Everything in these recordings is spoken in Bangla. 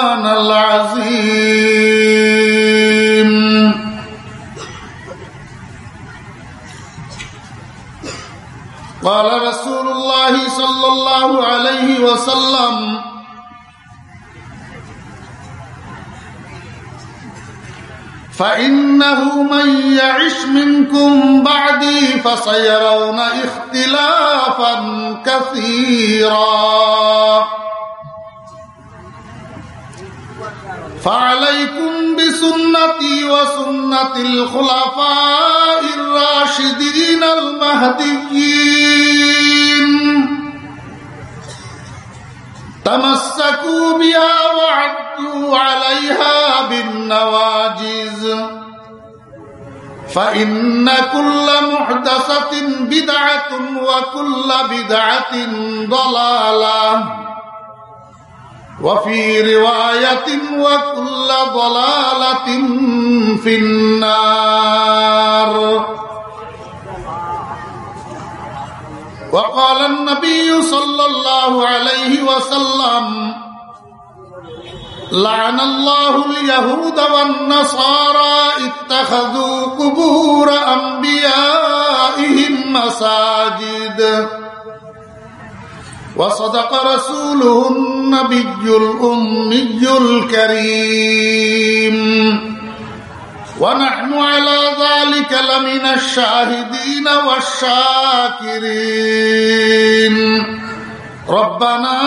مولانا العظيم. قال رسول الله صلى الله عليه وسلم فإنه من يعش منكم بعدي فسيرون اختلافا كثيرا. فعليكم بسنتي وسنة الخلفاء الراشدين المهديين. تمسكوا بها وعدوا عليها بالنواجز فإن كل محدثة بدعة وكل بدعة ضلالة. وفي رواية وكل ضلالة في النار. وقال النبي صلى الله عليه وسلم لعن الله اليهود والنصارى اتخذوا قبور أنبيائهم مساجد. وصدق رسوله النبي الأمي الكريم. ونحن على ذلك لمن الشاهدين والشاكرين. ربنا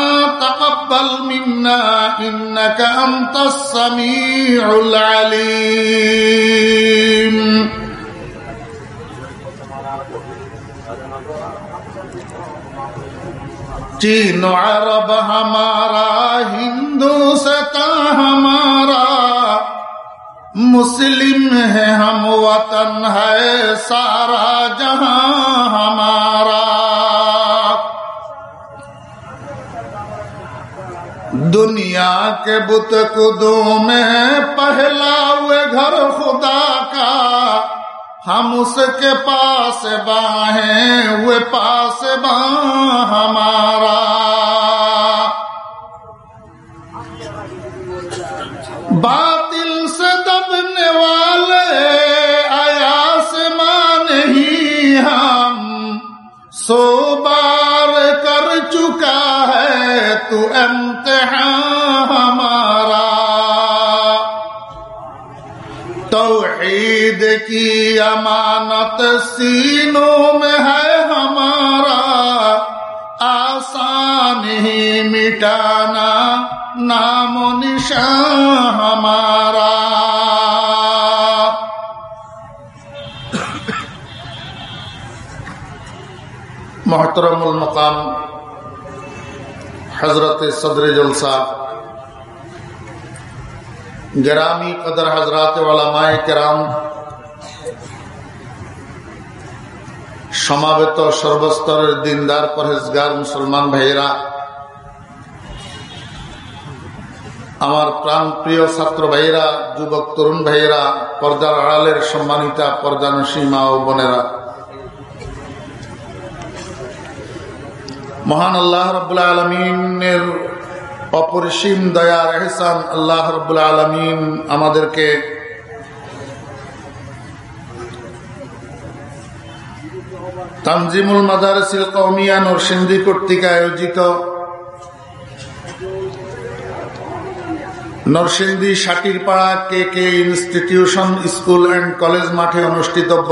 تقبل منا إنك أنت السميع العليم. چین عرب ہمارا، ہندو ستا ہمارا۔ مسلم ہے ہم وطن ہے، سارا جہاں ہمارا۔ دنیا کے بت کدوں میں پہلا ہوئے گھر خدا۔ ہم اس کے پاس باں ہیں وہ پاس باں ہمارا۔ باطل سے دبنے والے آیا سے مان ہی ہم۔ سو بار کر چکا ہے تو ام کی امانت سینوں میں ہے ہمارا، آسان ہی مٹانا نام و نشان ہمارا۔ محترم المقام حضرت صدر جلسہ، گرامی قدر حضرات علماء کرام সমাবেত সর্বস্তরের দিনদার পরহেজগার মুসলমান ভাইয়েরা, আমার প্রাণ প্রিয় ছাত্র ভাইয়েরা, যুবক তরুণ ভাইয়েরা, পর্দার আড়ালের সম্মানিতা পর্দানসী মা ও বোনেরা। মহান আল্লাহ রবুল্লা আলমিনের অপরিসীম দয়ার এহসান আল্লাহ রবুল আলমিন আমাদেরকে তানজিমুল মাদারসিল কৌমিয়া নরসিংদী কর্তৃক আয়োজিত Narsingdi Satirpara K K institution school and college মাঠে অনুষ্ঠিতব্য।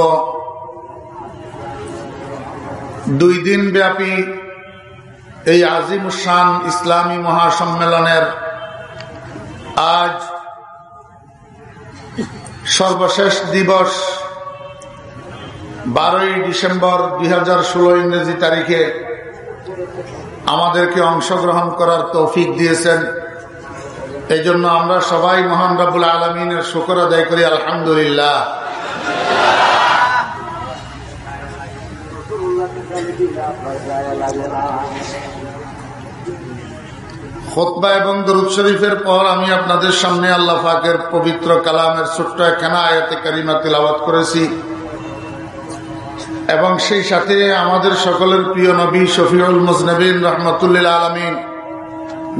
দুই দিন ব্যাপী এই আজিম শান ইসলামী মহাসম্মেলনের আজ সর্বশেষ দিবস বারোই ডিসেম্বর দুই হাজার ষোলো ইংরেজি তারিখে আমাদেরকে অংশগ্রহণ করার তৌফিক দিয়েছেন। এই জন্য আমরা সবাই মহান রাবুল আলমিনের শুকর আদায় করি, আলহামদুলিল্লাহ। খোতবা এবং দরুদ শরীফের পর আমি আপনাদের সামনে আল্লাহ ফাকের পবিত্র কালামের ছোট্ট একখানা আয়াতে কারিমা তিলাবাত করেছি। এবং সেই সাথে আমাদের সকলের প্রিয় নবী শফিউল মুজনবিন রহমতুল্লাহ আলমিন,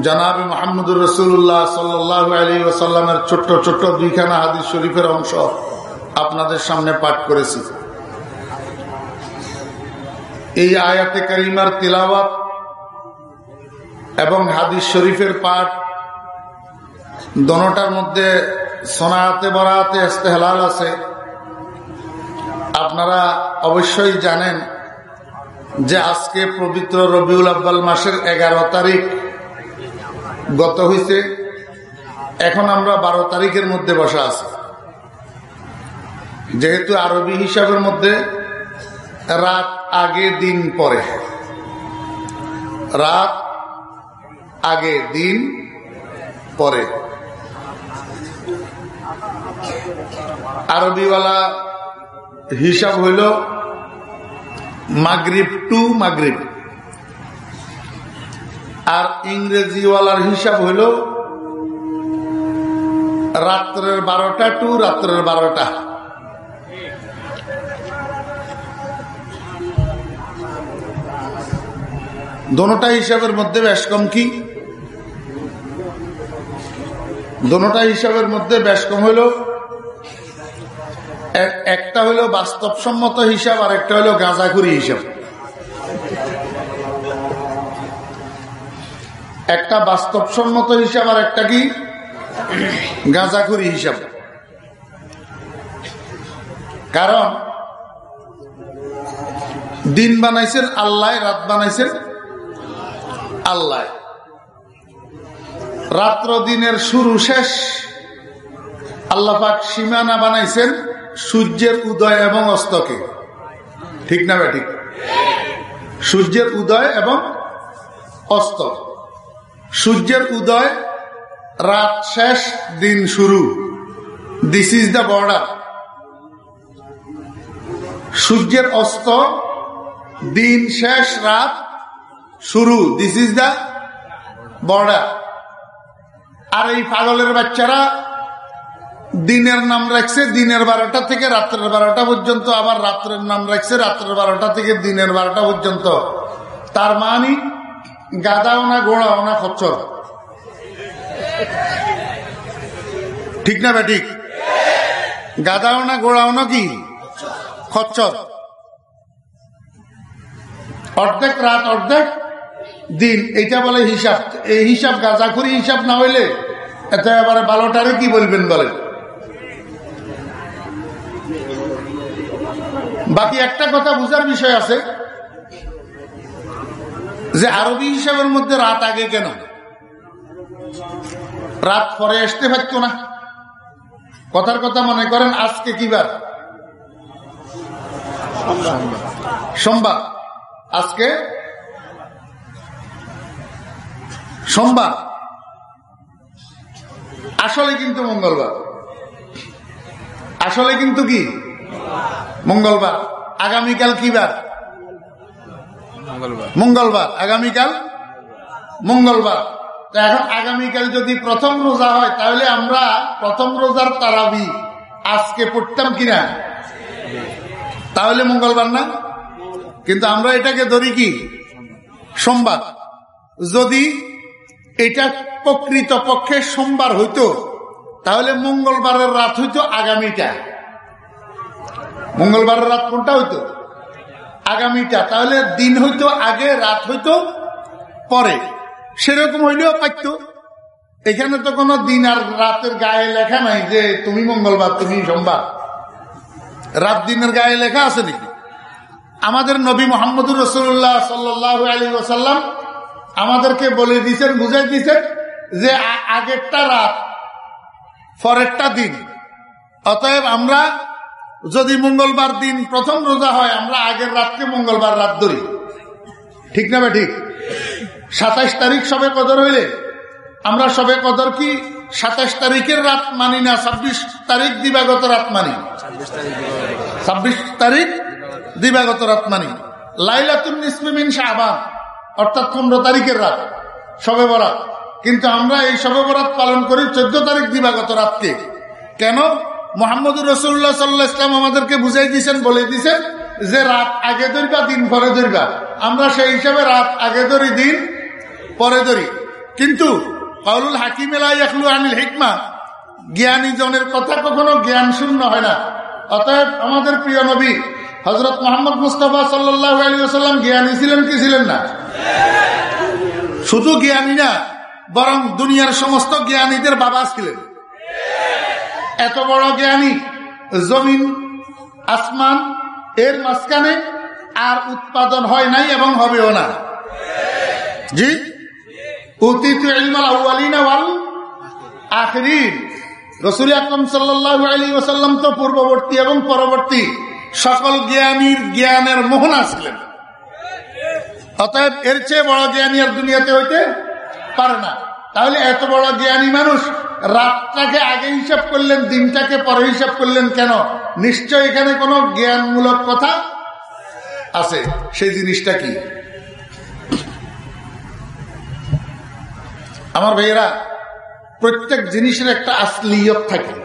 জানাব মোহাম্মদুর রসুল্লাহ সাল্লাহ আলী ওসাল্লামের ছোট্ট ছোট্ট দুইখানা হাদিস শরীফের অংশ আপনাদের সামনে পাঠ করেছি। এই আয়াতে কারিমার তিলাওয়াত এবং হাদিস শরীফের পাঠ দনটার মধ্যে সোনাতে বরাতে ইস্তেহলাল আছে। আপনারা অবশ্যই জানেন যে আজকে পবিত্র রবিউল আব্বাল মাসের এগারো তারিখ গত হয়েছে। এখন আমরা বারো তারিখের মধ্যে বসা আছি। যেহেতু আরবি হিসাবের মধ্যে রাত আগে দিন পরে। রাত আগে দিন পরে। আরবিওয়ালা হিসাব হইল মাগরিব টু মাগরিব। আর ইংরেজিওয়ালার হিসাব হইল রাত্রের বারোটা টু রাত্রের বারোটা। দোনোটা হিসাবের মধ্যে বেশ কম কি? দোনোটা হিসাবের মধ্যে বেশ কম হইল একটা হইল বাস্তবসম্মত হিসাব আর একটা হইল গাঁজাখুরি হিসাব। একটা বাস্তবসম্মত হিসাব আর একটা কি? গাঁজাখুরি হিসাব। কারণ, দিন বানাইছেন আল্লাহ, রাত বানাইছেন আল্লাহ। রাত্র দিনের শুরু শেষ আল্লাপাক সীমানা বানাইছেন সূর্যের উদয় এবং অস্তকে। ঠিক না ঠিক সূর্যের উদয় এবং অস্ত সূর্যের উদয় রাত শেষ, দিন শুরু। দিস ইজ দ্য বর্ডার সূর্যের অস্ত, দিন শেষ, রাত শুরু। দিস ইজ দ্য বর্ডার আর এই পাগলের বাচ্চারা দিনের নাম রাখছে দিনের বারোটা থেকে রাত্রের বারোটা পর্যন্ত, আবার রাত্রের নাম রাখছে রাত্রের বারোটা থেকে দিনের বারোটা পর্যন্ত। তার মানে গাদাও না গোড়াও না খচ্চর। ঠিক না ঠিক? গাদাও না গোড়াও না কি? খচ্চর। অর্ধেক রাত অর্ধেক দিন এটা বলে হিসাব। এই হিসাব গাঁজাখুরি হিসাব না হইলে, এত এবারে বারোটারে কি বলবেন বলে বাকি একটা কথা বুঝার বিষয় আছে যে আরবি হিসাবের মধ্যে রাত আগে কেন? রাত পরে আসতে পারত না। কথার কথা মনে করেন, আজকে কিবার সোমবার। আজকে? সোমবার। আসলে কিন্তু মঙ্গলবার। আসলে কিন্তু কি? মঙ্গলবার। আগামীকাল কি বার? মঙ্গলবার। আগামীকাল? মঙ্গলবার। এখন আগামীকাল যদি প্রথম রোজা হয় তাহলে আমরা প্রথম রোজার তারাবি আজকে পড়তাম কিনা? তাহলে মঙ্গলবার না? কিন্তু আমরা এটাকে ধরি কি? সোমবার। যদি এটা প্রকৃত পক্ষে সোমবার হইতো তাহলে মঙ্গলবারের রাত হইতো আগামীটা। মঙ্গলবারের রাত কোনটা হইতো? আগামীটা। তাহলে দিন হইতো আগে, রাত হইতো পরে। সেরকম হইলেও পাইত। এখানে তো কোনো দিন আর রাতের গায়ে লেখা নাই যে তুমি মঙ্গলবার, তুমি সোমবার। রাত দিনের গায়ে লেখা আছে নাকি? আমাদের নবী মোহাম্মদুর রসুল্লাহ সাল্লাহ আলী ওসাল্লাম আমাদেরকে বলে দিচ্ছেন বুঝাই দিয়েছেন যে আগেরটা রাত, পরেরটা দিন। অতএব আমরা যদি মঙ্গলবার দিন প্রথম রোজা হয়, আমরা আগের রাতকে মঙ্গলবার রাত ধরি। ঠিক না ঠিক? সাতাইশ তারিখ সবে কদর হইলে, আমরা সবে কদর কি সাতাইশ তারিখের রাত মানি না, ছাব্বিশ তারিখ দিবাগত রাত মানি? ছাব্বিশ তারিখ দিবাগত রাত মানি। নিসমিন শাহবান, অর্থাৎ পনেরো তারিখের রাত, সবে বরাত। কিন্তু আমরা এই সবে বরাত পালন করি চোদ্দ তারিখ দিবাগত রাতকে। কেন? মোহাম্মদুর রসুল্লাহ সাল্লাহ ইসলাম আমাদেরকে বুঝাই দিয়েছেন, বলে দিয়েছেন যে রাত আগে ধরবা দিন পরে ধরবা আমরা সেই হিসাবে রাত আগে ধরি দিন পরে ধরি কিন্তু কাউলুল হাকিম এলাইয়াকলু আনিল হিকমা, জ্ঞানী জনের কথা কখনো জ্ঞান শূন্য হয় না। অতএব আমাদের প্রিয় নবী হজরত মোহাম্মদ মুস্তফা সাল্লাহ আলী আসাল্লাম জ্ঞানী ছিলেন কি ছিলেন না? শুধু জ্ঞানী না, বরং দুনিয়ার সমস্ত জ্ঞানীদের বাবা ছিলেন। এত বড় জ্ঞানী, জমিন, আসমান, এর মাঝখানে আর উৎপাদন হয় নাই এবং হবেও না। জি? উতিত আখরিন। রসুল আকরম সাল্লাহ আলী ওসাল্লাম তো পূর্ববর্তী এবং পরবর্তী সকল জ্ঞানীর জ্ঞানের মোহনা ছিলেন। অতএব এর চেয়ে বড় জ্ঞানী আর দুনিয়াতে হইতে পারে না। তাহলে এত বড় জ্ঞানী মানুষ রাতটাকে আগে হিসাব করলেন, দিনটাকে পরে হিসাব করলেন কেন? নিশ্চয় এখানে কোনো জ্ঞানমূলক কথা আছে। সেই জিনিসটা কি? আমার ভাইয়েরা, প্রত্যেক জিনিসের একটা আসলিয়ত থাকে।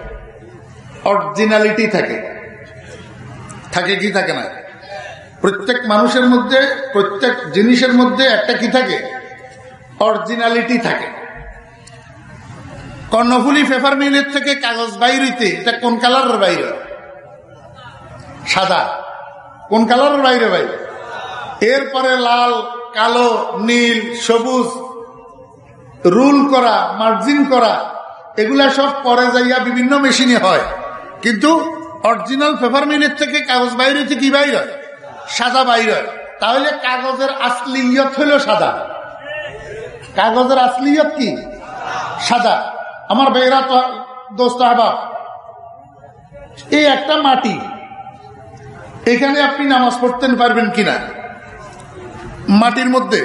অরিজিনালিটি থাকে। থাকে কি থাকে না? প্রত্যেক মানুষের মধ্যে, প্রত্যেক জিনিসের মধ্যে একটা কি থাকে? অরিজিনালিটি থাকে। কর্ণফুলি পেপার মিলের থেকে কাগজ বাইরিতে, এটা কোন কালারের বাইরে? সাদা। কোন কালারের বাইরে বাইরে এরপরে লাল, কালো, নীল, সবুজ রুল করা মার্জিন করা, এগুলা সব পরে যাইয়া বিভিন্ন মেশিনে হয়। কিন্তু অরিজিনাল পেপার মিলের থেকে কাগজ বাইরে কি বাইর? সাদা বাইরে। তাহলে কাগজের আসলি আসলিয়ত হইল সাদা। কাগজের আসলিয়ত কি? সাদা। আমার বেয়েরা তো দোস্ত আবার। এই একটা মাটি, এখানে আপনি নামাজ পড়তে পারবেন কিনা? মাটির মধ্যে।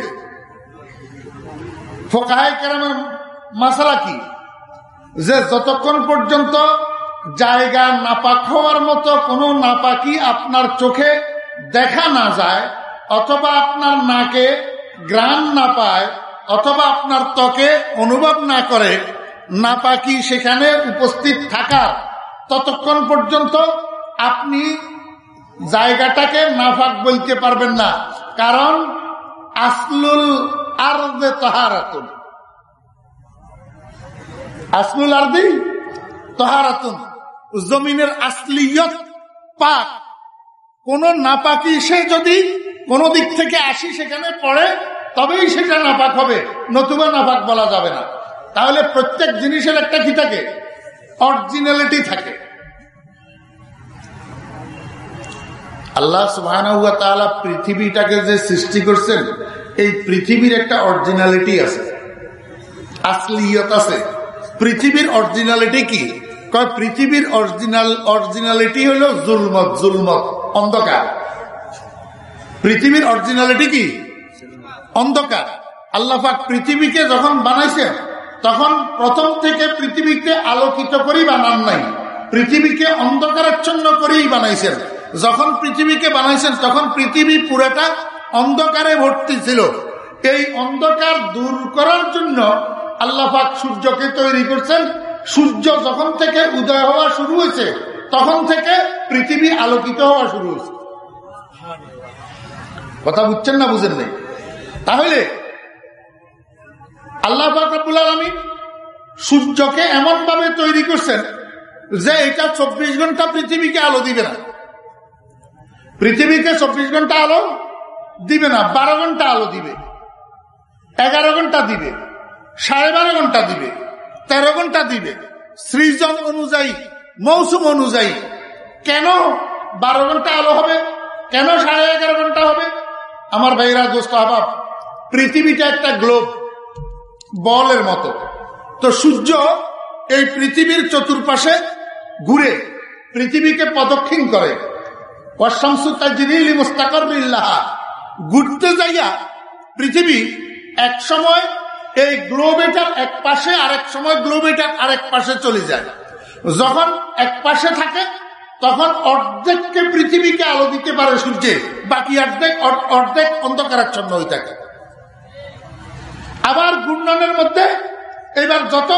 ফোকাহাই কেরামের মাসালা কি? যে যতক্ষণ পর্যন্ত জায়গা নাপাক হওয়ার মতো কোনো নাপাকি আপনার চোখে দেখা না যায়, অথবা আপনার নাকে গ্রাম না পায়, অথবা আপনার ত্বকে অনুভব না করে নাপাকি সেখানে উপস্থিত থাকার ততক্ষণ পর্যন্ত আপনি জায়গাটাকে নাফাক বলতে পারবেন না। কারণ আসলুল আরদে তাহারাতুন। আসলুল আরদি তাহারাতুন। জমিনের আসলিয়ত পাক। কোন নাপাকি সে যদি কোন দিক থেকে আসি সেখানে পড়ে, তবেই সেটা নাপাক হবে, নতুবা নাপাক বলা যাবে না। তাহলে প্রত্যেক জিনিসের একটা কি থাকে? অরিজিনালিটি থাকে। আল্লাহ সুবাহ পৃথিবীটাকে যে সৃষ্টি করছেন, এই পৃথিবীর একটা অরিজিনালিটি আছে। আসলিয়ত আছে। পৃথিবীর অরিজিনালিটি কি? কয়, পৃথিবীর অরিজিনাল অরিজিনালিটি হলো জুলমত জুলমত, অন্ধকার। পৃথিবীর অরিজিনালিটি কি? অন্ধকার। আল্লাহাক পৃথিবীকে যখন বানাইছেন তখন প্রথম থেকে পৃথিবীকে আলোকিত করেই বানান নাই। পৃথিবীকে অন্ধকারাচ্ছন্ন করেই বানাইছেন। যখন পৃথিবীকে বানাইছেন, তখন পৃথিবী পুরাটা অন্ধকারে ভর্তি ছিল। এই অন্ধকার দূর করার জন্য আল্লাহাক সূর্যকে তৈরি করছেন। সূর্য যখন থেকে উদয় হওয়া শুরু হয়েছে, তখন থেকে পৃথিবী আলোকিত হওয়া শুরু হয়েছে। কথা বুঝছেন না বুঝেন নেই? তাহলে আল্লাহ ফাকরুল আলমী সূর্যকে এমন ভাবে তৈরি করছেন যে এটা চব্বিশ ঘণ্টা পৃথিবীকে আলো দিবে না। পৃথিবীকে চব্বিশ ঘণ্টা আলো দিবে না, বারো ঘণ্টা আলো দিবে, এগারো ঘণ্টা দিবে, সাড়ে বারো ঘণ্টা দিবে, তেরো ঘণ্টা দিবে। সৃজন অনুযায়ী, মৌসুম অনুযায়ী কেন বারো ঘণ্টা আলো হবে? কেন সাড়ে এগারো ঘণ্টা হবে? আমার ভাইরা, দোস্ত আবাব পৃথিবীটা একটা গ্লোব বলের মতো। তো সূর্য এই পৃথিবীর চতুর্পাশে ঘুরে পৃথিবীকে প্রদক্ষিণ করে। ঘুরতে যাইয়া পৃথিবী এক সময় এই গ্লোবেটার এক পাশে, আরেক সময় গ্লোবেটার আরেক পাশে চলে যায়। যখন এক পাশে থাকে, তখন অর্ধেককে পৃথিবীকে আলো দিতে পারে সূর্যে। বাকি অর্ধেক অর্ধেক অন্ধকারাচ্ছন্ন হয়ে থাকে। আবার ঘূর্ণনের মধ্যে এবার যত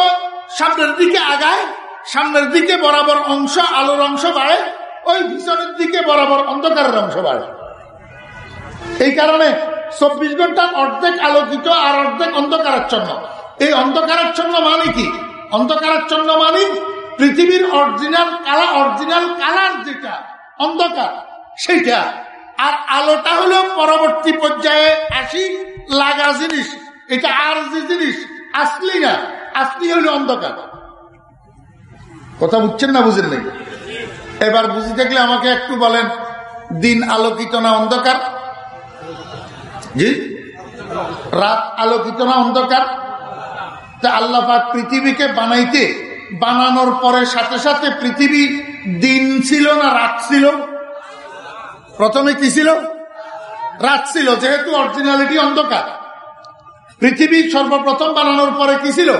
সামনের দিকে আগায়, সামনের দিকে বরাবর অংশ, আলোর অংশ বাড়ে, ওই পিছনের দিকে বরাবর অন্ধকারের অংশ বাড়ে। এই কারণে চব্বিশ ঘণ্টা অর্ধেক আলোকিত আর অর্ধেক অন্ধকারাচ্ছন্ন। এই অন্ধকারাচ্ছন্ন মানে কি? অন্ধকারাচ্ছন্ন মানে পৃথিবীর অরিজিনাল কালা, অরিজিনাল কালার যেটা, অন্ধকার সেটা আর আলোটা হলো পরবর্তী পর্যায়ে আসি লাগা জিনিস। এটা আর যে জিনিস, আসলি না, আসলি হলো অন্ধকার। কথা বুঝছেন না বুঝেন নাই? এবার বুঝে থাকলে আমাকে একটু বলেন, দিন আলোকিত না অন্ধকার? জি? রাত আলোকিত না অন্ধকার? তা আল্লাহ পৃথিবীকে বানাইতে, বানানোর পরে সাথে সাথে পৃথিবী দিন ছিল না রাত ছিল? প্রথমে কি ছিল? রাত ছিল, যেহেতু অরিজিনালিটি অন্ধকার। পৃথিবী সর্বপ্রথম বানানোর পরে কি ছিল?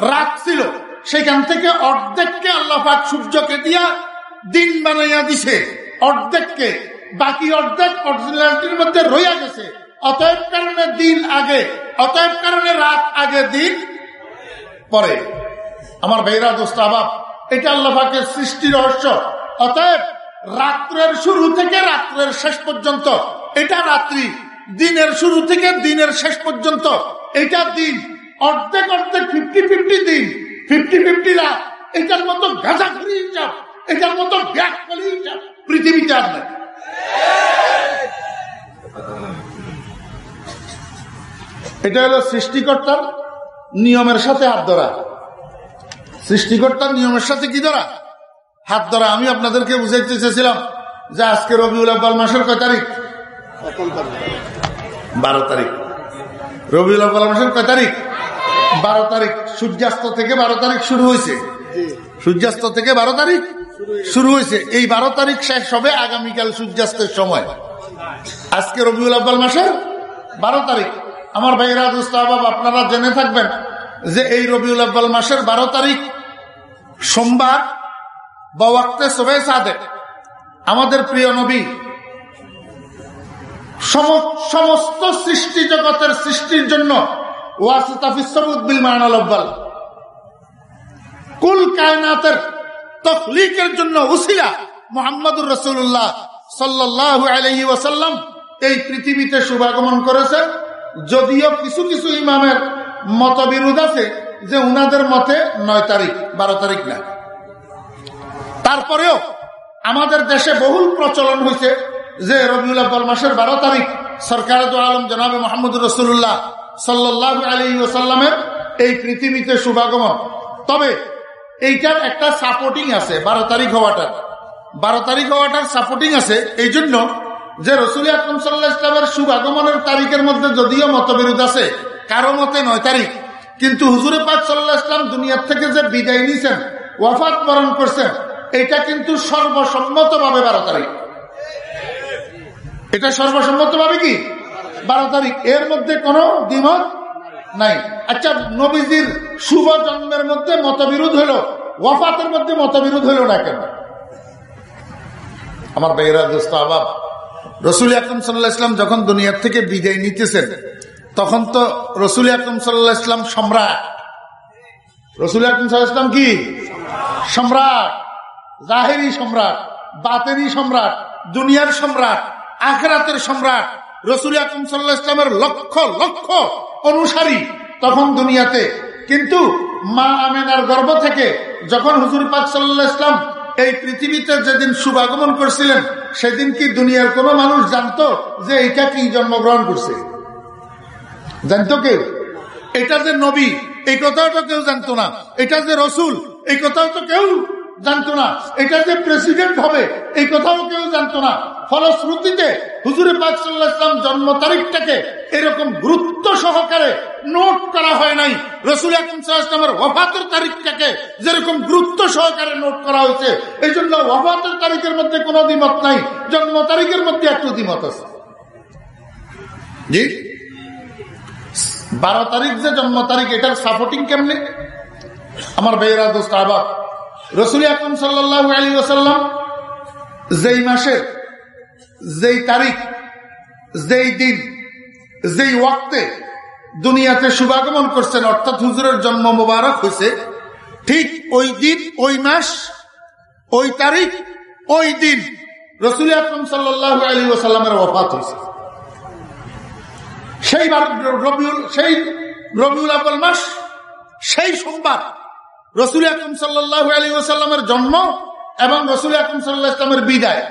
রাত ছিল। সেখান থেকে অর্ধেককে আল্লাহাক সূর্যকে দিয়া দিন বানাইয়া দিছে। অর্ধেককে। বাকি অর্ধেক অরিজিনালিটির মধ্যে রইয়া গেছে। অতএব কারণে দিন আগে, অতএব কারণে রাত আগে, দিন পরে। আমার ভাইরা, দোস্ত, আবাব, এটা আল্লাহাকের সৃষ্টি রহস্য। অতএব রাত্রের শুরু থেকে রাত্রের শেষ পর্যন্ত এটা রাত্রি দিনের শুরু থেকে দিনের শেষ পর্যন্ত। এটা দিন। অর্ধেক অর্ধেক ফিফটি ফিফটি দিন। ফিফটি ফিফটি রাত এটার মতো গাঁজা করিয়ে যাও এটার মতো ব্যাগ যাও পৃথিবীতে আর নাই। এটা হলো সৃষ্টিকর্তার নিয়মের সাথে হাত ধরা। সৃষ্টিকর্তার নিয়মের সাথে কি ধরা? হাত ধরা, আমি আপনাদেরকে বুঝাইতে চেয়েছিলাম যে আজকে রবিউল আব্বাল মাসের কয় তারিখ? বারো তারিখ। রবিউল আব্বাল মাসের কয় তারিখ? বারো তারিখ। সূর্যাস্ত থেকে বারো তারিখ শুরু হয়েছে। সূর্যাস্ত থেকে বারো তারিখ শুরু হয়েছে। এই বারো তারিখ শেষ হবে আগামীকাল সূর্যাস্তের সময়। আজকে রবিউল আব্বাল মাসের বারো তারিখ। আমার ভাইরা দুস্তাহবাব আপনারা জেনে থাকবেন যে এই রবিউল আব্বাল মাসের বারো তারিখ সোমবার বাওয়াক্তে সোবে সাদেক আমাদের প্রিয় নবী সমস্ত সৃষ্টি জগতের সৃষ্টির জন্য কুল কায়নাতের তখলিকের জন্য মোহাম্মদুর এই পৃথিবীতে শুভাগমন করেছে। যদিও কিছু কিছু ইমামের মতবিরোধ আছে যে উনাদের মতে নয় তারিখ, বারো তারিখ না। তারপরেও আমাদের দেশে বহুল প্রচলন হয়েছে। যে রবিউল মাসের বারো তারিখ সরকার আলম জনাবে মোহাম্মদ রসুল্লাহ সাল্লাহ আলী ওসাল্লামের এই পৃথিবীতে শুভাগমন। তবে এইটার একটা সাপোর্টিং আছে, বারো তারিখ হওয়াটার। বারো তারিখ হওয়াটার সাপোর্টিং আছে এই জন্য যে রসুল আকরম সাল্লাহ ইসলামের শুভাগমনের তারিখের মধ্যে যদিও মতবিরোধ আছে, কারও মতে নয় তারিখ, কিন্তু হুজুরে পাক সাল্লাহ ইসলাম দুনিয়ার থেকে যে বিদায় নিয়েছেন ওয়াফাত বরণ করছেন এটা কিন্তু সর্বসম্মত ভাবে বারো তারিখ। এটা সর্বসম্মত ভাবে কি? বারো তারিখ। এর মধ্যে কোনো দ্বিমত নাই। আচ্ছা নবীজির শুভ জন্মের মধ্যে মতবিরোধ হলো, ওয়াফাতের মধ্যে মতবিরোধ হলো না কেন? আমার বেহরা দোস্ত, আবাব, রসুল আকরম সাল্লাহ ইসলাম যখন দুনিয়ার থেকে বিদায় নিতেছেন, তখন তো রসুল আকরম সাল্লাহ ইসলাম সম্রাট। রসুল আকরম সাল্লাহ ইসলাম কি? সম্রাট। জাহেরি সম্রাট, বাতেরি সম্রাট, দুনিয়ার সম্রাট। আখরাতের সম্রাট রসুল আকরম সাল্লাহ ইসলামের লক্ষ লক্ষ অনুসারী তখন দুনিয়াতে। কিন্তু মা আমেনার গর্ব থেকে যখন হুজুর পাক সাল্লাহ ইসলাম এই পৃথিবীতে যেদিন শুভাগমন করছিলেন, সেদিন কি দুনিয়ার কোন মানুষ জানতো যে এটা কি জন্মগ্রহণ করছে? জানতো কেউ? এটা যে নবী, এই কথাও তো কেউ জানতো না। এটা যে রসুল, এই কথাও তো কেউ জানতো না। এটা যে প্রেসিডেন্ট হবে, এই কথাও কেউ জানতো না। ফলশ্রুতিতে হুজুরে পাক সাল্লাহ ইসলাম জন্ম তারিখটাকে এরকম গুরুত্ব সহকারে নোট করা হয় নাই। রসুল আকরমের ওফাতের তারিখটাকে যেরকম গুরুত্ব সহকারে নোট করা হয়েছে এই জন্য ওফাতের তারিখের মধ্যে কোনো দ্বিমত নাই। জন্ম তারিখের মধ্যে একটু দ্বিমত আছে। জি? বারো তারিখ যে জন্ম তারিখ, এটার সাপোর্টিং কেমনে? আমার বেয়েরা দোস্ত, আবার রসুল আকরম সাল্লাহ আলী ওসাল্লাম যেই মাসের যেই তারিখ, যেই দিন, যেই ওয়াক্তে দুনিয়াতে শুভাগমন করছেন, অর্থাৎ হুজুরের জন্ম মোবারক হয়েছে, ঠিক ওই দিন, ওই মাস, ওই তারিখ, ওই দিন রসুল আকরম সাল্লাহ আলী ওসাল্লামের ওফাত হয়েছে। সেই রবিউল সেই রবিউল আব্বাল মাস, সেই সোমবার রসুল আকরম সাল্লাহ আলী ওসাল্লামের জন্ম এবং রসুল আকরম সাল্লাহ ইসলামের বিদায়।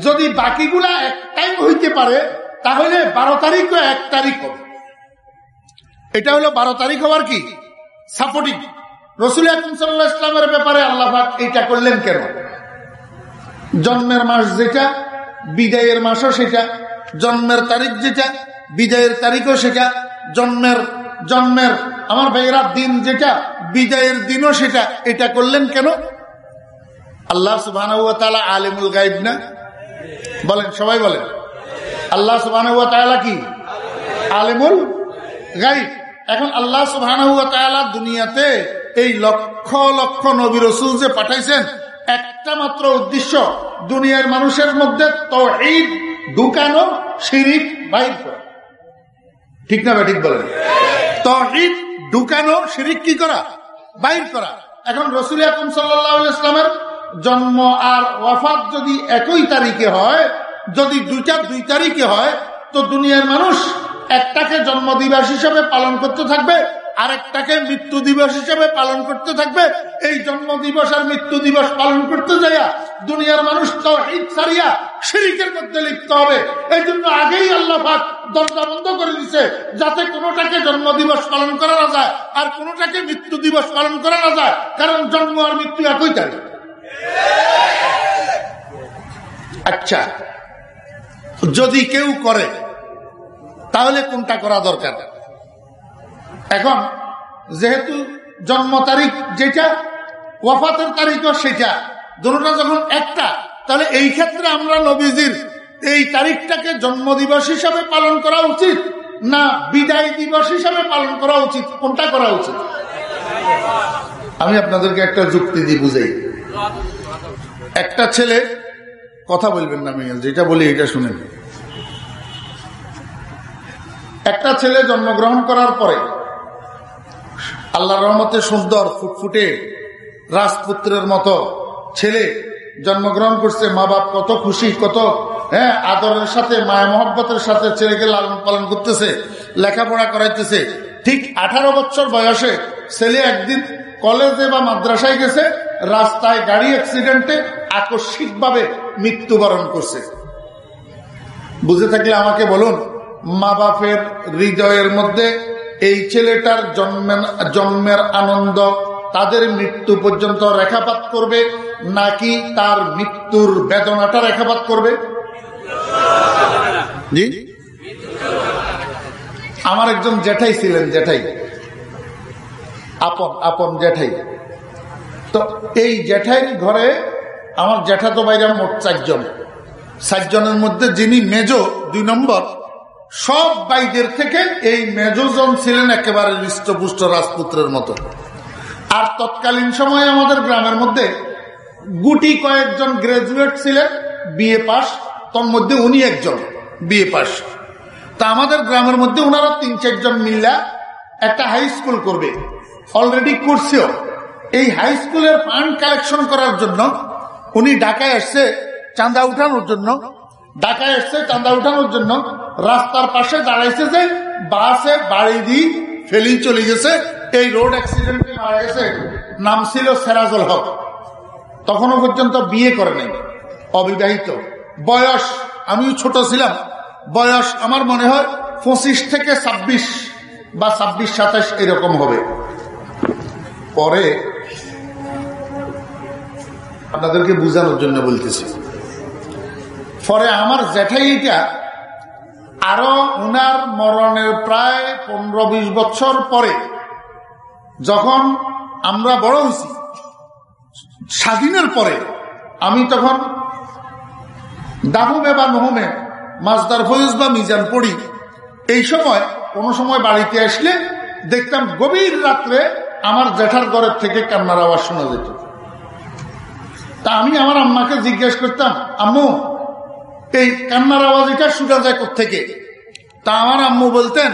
যদি বাকিগুলা এক টাইম হইতে পারে, তাহলে বারো তারিখ এক তারিখ হবে। এটা হলো বারো তারিখ হওয়ার কি? সাপোর্টিং রসুল আকরম সাল্লাহ ইসলামের ব্যাপারে আল্লাহ এইটা করলেন কেন? জন্মের মাস যেটা, বিদায়ের মাসও সেটা, জন্মের তারিখ যেটা, বিদায়ের তারিখও সেটা, জন্মের জন্মের, আমার ভাইয়েরা দিন যেটা, বিদায়ের দিনও সেটা, এটা করলেন কেন? আল্লাহ সুবাহ আলিমুল গাইব না? বলেন, সবাই বলেন। আল্লাহ সুবাহ কি? আলিমুল গাইব এখন আল্লাহ সুবাহ দুনিয়াতে এই লক্ষ লক্ষ নবী রসুল যে পাঠাইছেন, একটা মাত্র উদ্দেশ্য, দুনিয়ার মানুষের মধ্যে তহিদ ঢুকানো, শিরিক, বাইর করা। ঠিক না ঠিক বলেন। তহিদ ঢুকানো, শিরিক কি করা? বাইর করা। এখন রসুল আকম সাল্লামের জন্ম আর ওয়াফাত যদি একই তারিখে হয়, যদি দুইটা দুই তারিখে হয়, তো দুনিয়ার মানুষ একটাকে জন্ম দিবস হিসেবে পালন করতে থাকবে আরেকটাকে মৃত্যু দিবস হিসেবে পালন করতে থাকবে। এই জন্ম দিবস আর মৃত্যু দিবস পালন করতে যাইয়া দুনিয়ার মানুষ তো সারিয়া শিরিকের মধ্যে লিখতে হবে। এই জন্য আগেই আল্লাহ দরজা বন্ধ করে দিছে, যাতে কোনোটাকে জন্ম দিবস পালন করা না যায় আর কোনোটাকে মৃত্যু দিবস পালন করা না যায়, কারণ জন্ম আর মৃত্যু একই তারিখ। আচ্ছা যদি কেউ করে, তাহলে কোনটা করা দরকার? এখন যেহেতু জন্ম তারিখ যেটা, ওয়াফাতের তারিখও সেটা দুটা যখন একটা, তাহলে এই ক্ষেত্রে আমরা নবীজির এই তারিখটাকে জন্ম দিবস হিসাবে পালন করা উচিত না বিদায় দিবস হিসাবে পালন করা উচিত? কোনটা করা উচিত? আমি আপনাদেরকে একটা যুক্তি দিয়ে বুঝাই। একটা ছেলে, কথা বলবেন না মিয়াল, যেটা বলি এটা শুনেন। একটা ছেলে জন্মগ্রহণ করার পরে আল্লাহ রহমতে সুন্দর, ফুটফুটে রাজপুত্রের মতো ছেলে জন্মগ্রহণ করছে। মা বাপ কত খুশি, কত হ্যাঁ আদরের সাথে মায়া মহব্বতের সাথে ছেলেকে লালন পালন করতেছে, লেখাপড়া করাইতেছে। ঠিক আঠারো বছর বয়সে ছেলে একদিন কলেজে বা মাদ্রাসায় গেছে, রাস্তায় গাড়ি অ্যাক্সিডেন্টে আকস্মিক ভাবে মৃত্যুবরণ করছে। বুঝে থাকলে আমাকে বলুন মা বাপের হৃদয়ের মধ্যে এই ছেলেটার জন্মের জন্মের আনন্দ তাদের মৃত্যু পর্যন্ত রেখাপাত করবে নাকি তার মৃত্যুর বেদনাটা রেখাপাত করবে? আমার একজন জেঠাই ছিলেন, জেঠাই। আপন আপন জেঠাই। তো এই জেঠাই ঘরে আমার জেঠা তো বাইরে মোট চারজন। চারজনের মধ্যে যিনি মেজ, দুই নম্বর সব বাইদের থেকে এই মেজজন ছিলেন একেবারে হৃষ্টপুষ্ট রাজপুত্রের মতো। আর তৎকালীন সময়ে আমাদের গ্রামের মধ্যে গুটি কয়েকজন গ্রাজুয়েট ছিলেন, বিএ পাস তোর মধ্যে উনি একজন বিএ পাস তা আমাদের গ্রামের মধ্যে ওনারা তিন চারজন মিল্লা একটা হাই স্কুল করবে। অলরেডি করছেও। এই হাই স্কুলের ফান্ড কালেকশন করার জন্য উনি ঢাকায় এসছে চাঁদা উঠানোর জন্য ঢাকায় এসছে চাঁদা উঠানোর জন্য। রাস্তার পাশে দাঁড়াইছে যে বাসে বাড়ি দিয়ে ফেলি চলে গেছে। এই রোড অ্যাক্সিডেন্টে মারা গেছে। নাম ছিল সেরাজুল হক। তখনও পর্যন্ত বিয়ে করে নাই। অবিবাহিত। বয়স, আমিও ছোট ছিলাম। বয়স আমার মনে হয় পঁচিশ থেকে ছাব্বিশ বা ছাব্বিশ, সাতাশ এরকম হবে। পরে আপনাদেরকে বুঝানোর জন্য বলতেছি। পরে আমার জ্যাঠাইটা আরও উনার মরণের প্রায় পনেরো বিশ বছর পরে যখন আমরা বড় হয়েছি, স্বাধীনের পরে আমি তখন দাহুমে বা নহমে মাছদার ফয়ুজ বা মিজান পড়ি। এই সময় কোন সময় বাড়িতে আসলে দেখতাম গভীর রাত্রে আমার জেঠার ঘরের থেকে কান্নার আওয়াজ শোনা যেত। তা আমি আমার আম্মাকে জিজ্ঞেস করতাম, আম্মু এই কান্নার আওয়াজ এটা শোনা যায় থেকে তা আমার আম্মু বলতেন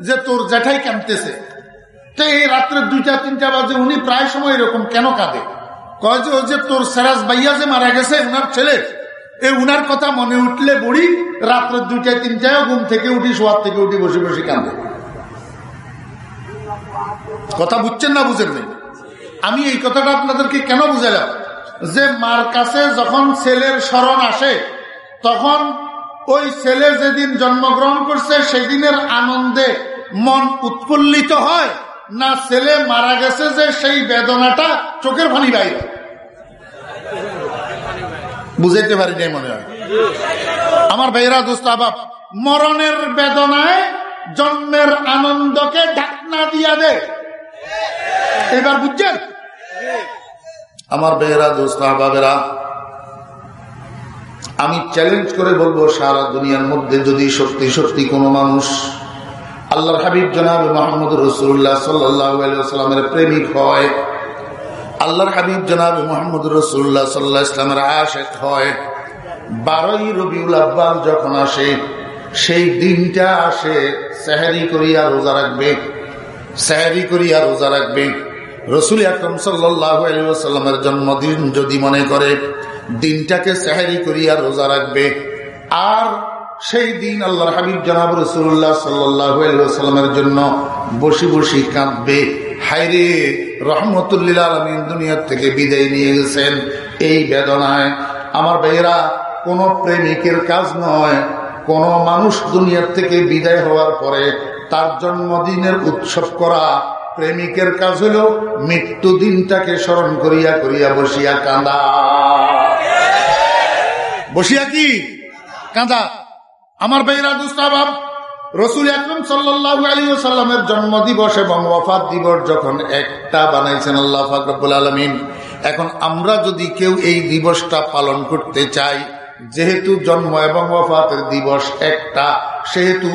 যে, তোর জ্যাঠাই কানতেছে তো এই রাত্রে দুইটা, তিনটা বাজে উনি প্রায় সময় এরকম কেন কাঁদে? কয় যে যে তোর সেরাজ ভাইয়া যে মারা গেছে, উনার ছেলে এই উনার কথা মনে উঠলে বুড়ি রাত্রে দুইটায় তিনটায় ঘুম থেকে উঠি, শোয়ার থেকে উঠি, বসে বসে কাঁদে। কথা বুঝছেন না, বুঝেন নেই? আমি এই কথাটা আপনাদেরকে কেন বুঝালাম? যে, মার কাছে যখন ছেলের স্মরণ আসে তখন ওই ছেলে যেদিন জন্মগ্রহণ করছে, সেদিনের আনন্দে মন উৎফুল্লিত হয়। না ছেলে মারা গেছে যে সেই বেদনাটা চোখের ফানি বাইরে। বুঝাইতে পারি নাই মনে হয়। আমার ভাইরা দোস্ত আবাব মরণের বেদনায় জন্মের আনন্দকে ঢাকনা দিয়া দে। এবার বুঝছেন? আমার বেহরা দোস্ত আবাবেরা আমি চ্যালেঞ্জ করে বলব, সারা দুনিয়ার মধ্যে যদি সত্যি সত্যি কোনো মানুষ আল্লাহর হাবিব জনাব মোহাম্মদ রসুল্লাহ সাল্লামের প্রেমিক হয়, আল্লাহর হাবিব জনাব মোহাম্মদ রসুল্লাহ সাল্লাহ ইসলামের আশেক হয়, বারোই রবিউল আব্বাল যখন আসে, সেই দিনটা আসে, সেহারি করিয়া রোজা রাখবে, সেহারি করিয়া রোজা রাখবে। রসুল আকরম সাল্লামের জন্মদিন যদি মনে করে দিনটাকে সেহারি করিয়া রোজা রাখবে। আর সেই দিন আল্লাহ হাবিব জনাব রসুল্লাহ সাল্লামের জন্য বসি বসি কাঁদবে। হাইরে রহমতুল্লিল দুনিয়ার থেকে বিদায় নিয়ে গেছেন। এই বেদনায় আমার ভাইয়েরা, কোন প্রেমিকের কাজ নয়, কোন মানুষ দুনিয়ার থেকে বিদায় হওয়ার পরে তার জন্মদিনের উৎসব করা প্রেমিকের কাজ হল মৃত্যু দিনটাকে স্মরণ করিয়া করিয়া বসিয়া কাঁদা। বসিয়া কি? কাঁদা। আমার ভাইরা দুস্তাবাব রসুল আকরম সাল্লাহু আলী সাল্লামের জন্ম দিবস এবং ওয়াফাত দিবস যখন একটা বানাইছেন আল্লাহ ফাকরুল আলমিন, এখন আমরা যদি কেউ এই দিবসটা পালন করতে চাই, যেহেতু জন্ম এবং ওয়াফাতের দিবস একটা, সেহেতু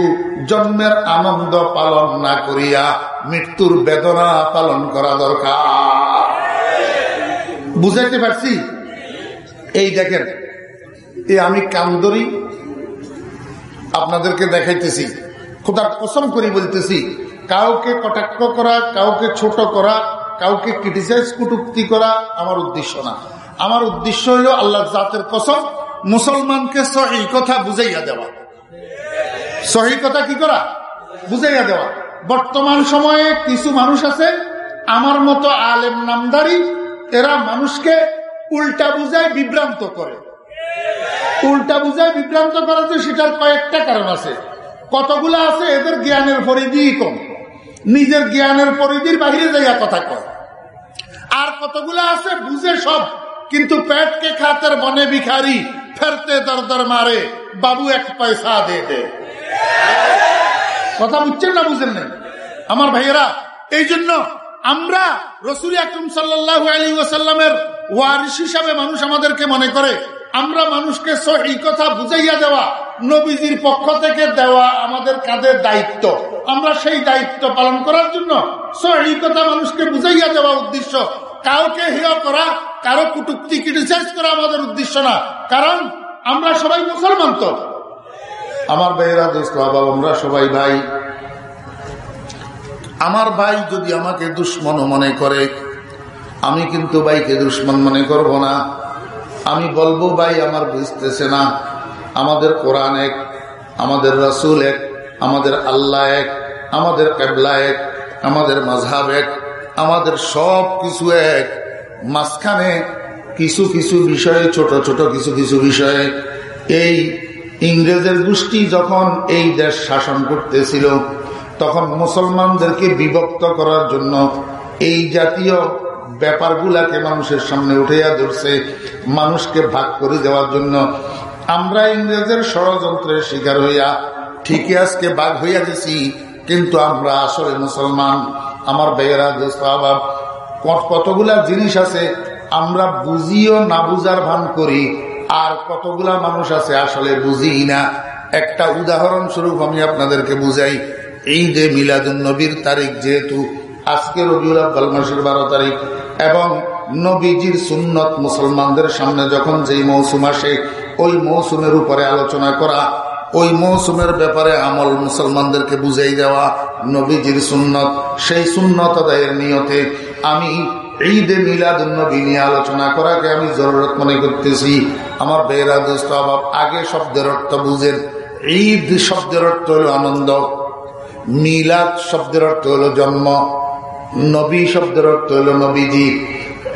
জন্মের আনন্দ পালন না করিয়া মৃত্যুর বেদনা পালন করা দরকার। বুঝাইতে পারছি? এই দেখেন এ আমি কান্দরি আপনাদেরকে দেখাইতেছি। খোদার কসম করি বলতেছি, কাউকে কটাক্ষ করা, কাউকে ছোট করা, কাউকে ক্রিটিসাইজ কুটুক্তি করা আমার উদ্দেশ্য না। আমার উদ্দেশ্য হলো আল্লাহ জাতের কসম, মুসলমানকে সহি কথা বুঝাইয়া দেওয়া। সহি কথা কি করা? বুঝাইয়া দেওয়া। বর্তমান সময়ে কিছু মানুষ আছে, আমার মতো আলেম নামদারি, এরা মানুষকে উল্টা বুঝায় বিভ্রান্ত করে। উল্টা বুঝায় বিভ্রান্ত করাতে সেটার কয়েকটা কারণ আছে। কতগুলো আছে? এদের জ্ঞানের পরিধি কম। নিজের জ্ঞানের পরিধির বাহিরে যাইয়া কথা কয়। আর কতগুলো আছে? বুঝে সব। কিন্তু পেটকে খাতের বনে ভিখারি ফেরতে দর দর মারে, বাবু এক পয়সা দে দে। কথা বুঝছেন না বুঝেন না আমার ভাইয়েরা এই জন্য আমরা রসুল আকরম সাল্লাহ আলী ওয়াসাল্লামের ওয়ারিস হিসাবে মানুষ আমাদেরকে মনে করে আমরা মানুষকে সহি কথা বুঝাইয়া দেওয়া, নবীজির পক্ষ থেকে দেওয়া আমাদের কাঁধের দায়িত্ব? আমরা সেই দায়িত্ব পালন করার জন্য সহি কথা মানুষকে বুঝাইয়া দেওয়া উদ্দেশ্য। কাউকে হেয় করা, কারও কুটুক্তি ক্রিটিসাইজ করা আমাদের উদ্দেশ্য না। কারণ আমরা সবাই মুসলমান তো। আমার ভাইয়েরা, দোস্ত আমরা সবাই ভাই, আমার ভাই যদি আমাকে দুশ্মন মনে করে, আমি কিন্তু ভাইকে দুশ্মন মনে করব না। আমি বলব, ভাই, আমার বুঝতেছে না। আমাদের কোরআন এক, আমাদের রসুল এক, আমাদের আল্লাহ এক, আমাদের কেবলা এক, আমাদের মাঝহাব এক, আমাদের সব কিছু এক। মাঝখানে কিছু কিছু বিষয়ে, ছোট ছোট কিছু কিছু বিষয়ে এই ইংরেজের গোষ্ঠী যখন এই দেশ শাসন করতেছিল, তখন মুসলমানদেরকে বিভক্ত করার জন্য এই জাতীয় ব্যাপারগুলাকে মানুষের সামনে উঠেয়া ধরছে, মানুষকে ভাগ করে দেওয়ার জন্য। আমরা ইংরেজের ষড়যন্ত্রের শিকার হইয়া ঠিকই আজকে বাঘ হইয়া গেছি, কিন্তু আমরা আসলে মুসলমান। আমার বেয়েরা কতগুলা জিনিস আছে, আমরা বুঝিও না বুঝার ভান করি, আর কতগুলা মানুষ আছে আসলে বুঝি না। একটা উদাহরণ স্বরূপ আমি আপনাদেরকে বুঝাই। এই যে মিলাদুল নবীর তারিখ যেহেতু, আজকে রবিউল আব্বাল মাসের বারো তারিখ এবং নবীজির সুন্নত মুসলমানদের সামনে যখন যেই মৌসুম আসে, ওই মৌসুমের উপরে আলোচনা করা, ওই মৌসুমের ব্যাপারে আমল মুসলমানদেরকে বুঝাই দেওয়া নবীজির সুন্নত, সেই সুন্নত আদায়ের নিয়তে আমি ঈদে মিলাদ নবী নিয়ে আলোচনা করাকে আমি জরুরত মনে করতেছি। আমার বেহরা দোস্ত অভাব আগে শব্দের অর্থ বুঝেন। ঈদ শব্দের অর্থ হল আনন্দ, মিলাদ শব্দের অর্থ হল জন্ম। নবী শব্দের অর্থ হল নবীজি।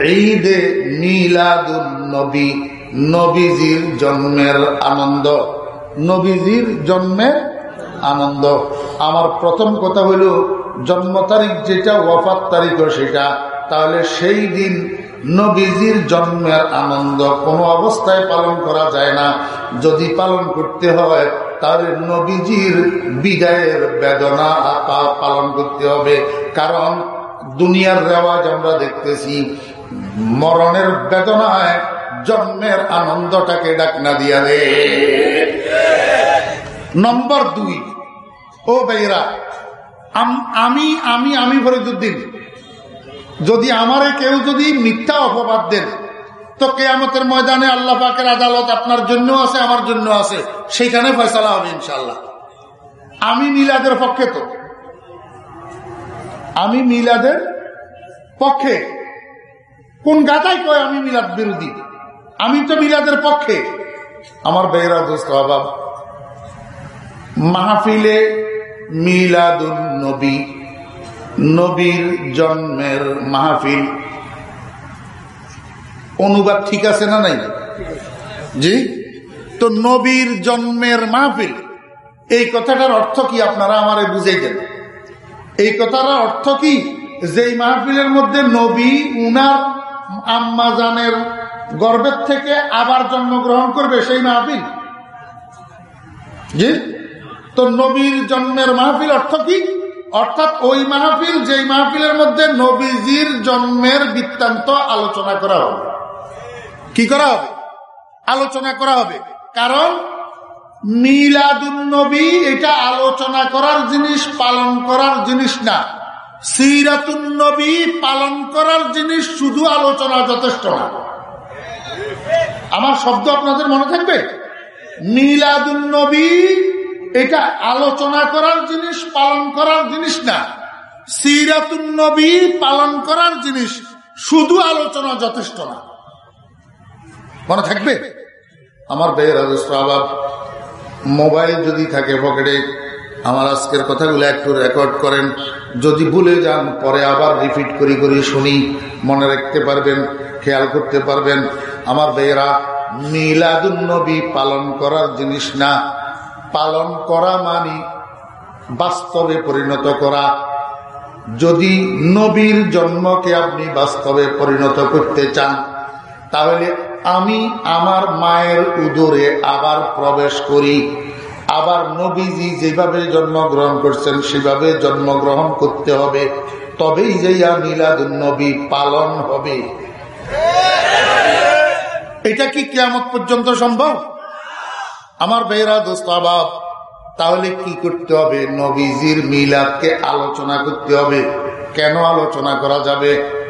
ঈদে মিলাদুল নবী, নবীজির জন্মের আনন্দ। নবীজির জন্মের আনন্দ। আমার প্রথম কথা হইল জন্ম তারিখ যেটা, ওয়াফাত তারিখও সেটা। তাহলে সেই দিন নবীজির জন্মের আনন্দ কোনো অবস্থায় পালন করা যায় না। যদি পালন করতে হয়, তাহলে নবীজির বিদায়ের বেদনা পালন করতে হবে। কারণ দুনিয়ার রেওয়াজ আমরা দেখতেছি। মরণের বেদনায় জন্মের আনন্দটাকে ডাকনা দিয়া দে নম্বর দুই, ও বেইরা, আমি আমি আমি ফরিদুদ্দিন, যদি আমারে কেউ যদি মিথ্যা অপবাদ দেন, তো কেয়ামতের ময়দানে আল্লাহ পাকের আদালত আপনার জন্য আছে, আমার জন্য আছে। সেখানে ফয়সলা হবে ইনশাল্লাহ আমি মিলাদের পক্ষে তো। আমি মিলাদের পক্ষে। কোন গাতাই কয় আমি মিলাদ বিরোধী? আমি তো মিলাদের পক্ষে। আমার বেহরা দোস্ত অভাব মাহফিলে মিলাদুল নবী, নবীর জন্মের মাহফিল। অনুবাদ ঠিক আছে না নাই? জি? তো নবীর জন্মের মাহফিল, এই কথাটার অর্থ কি আপনারা আমারে বুঝাই দেন এই কথার অর্থ কি? যে মাহফিলের মধ্যে নবী, উনার আম্মাজানের গর্বের থেকে আবার জন্মগ্রহণ করবে সেই মাহফিল? জি? তো নবীর জন্মের মাহফিল অর্থ কি? অর্থাৎ ওই মাহফিল, যেই মাহফিলের মধ্যে নবীজির জন্মের বৃত্তান্ত আলোচনা করা হবে। কি করা হবে? আলোচনা করা হবে। কারণ মিলাদুন এটা আলোচনা করার জিনিস, পালন করার জিনিস না। সিরাতুন পালন করার জিনিস শুধু আলোচনা যথেষ্ট না। আমার শব্দ আপনাদের মনে থাকবে? মিলাদুন এটা আলোচনা করার জিনিস, পালন করার জিনিস না। সিরাতুন নবী পালন করার জিনিস শুধু আলোচনা যথেষ্ট না। মনে থাকবে? আমার আবার মোবাইল যদি থাকে পকেটে, আমার আজকের কথাগুলো একটু রেকর্ড করেন। যদি ভুলে যান, পরে আবার রিপিট করি করি শুনি, মনে রাখতে পারবেন, খেয়াল করতে পারবেন। আমার বেয়েরা মিলাদুন্নবী পালন করার জিনিস না। পালন করা মানি বাস্তবে পরিণত করা। যদি নবীর জন্মকে আপনি বাস্তবে পরিণত করতে চান, তাহলে আমি আমার মায়ের উদরে আবার প্রবেশ করি। আবার নবীজি যেভাবে জন্মগ্রহণ করছেন, সেভাবে জন্মগ্রহণ করতে হবে। তবেই যাইয়া মিলাদ নবী পালন হবে। এটা কি কেমন পর্যন্ত সম্ভব? আমার বেহরা দোস্তাবাব তাহলে কি করতে হবে? নবীজির মিলাদকে আলোচনা করতে হবে। কেন আলোচনা করা যাবে?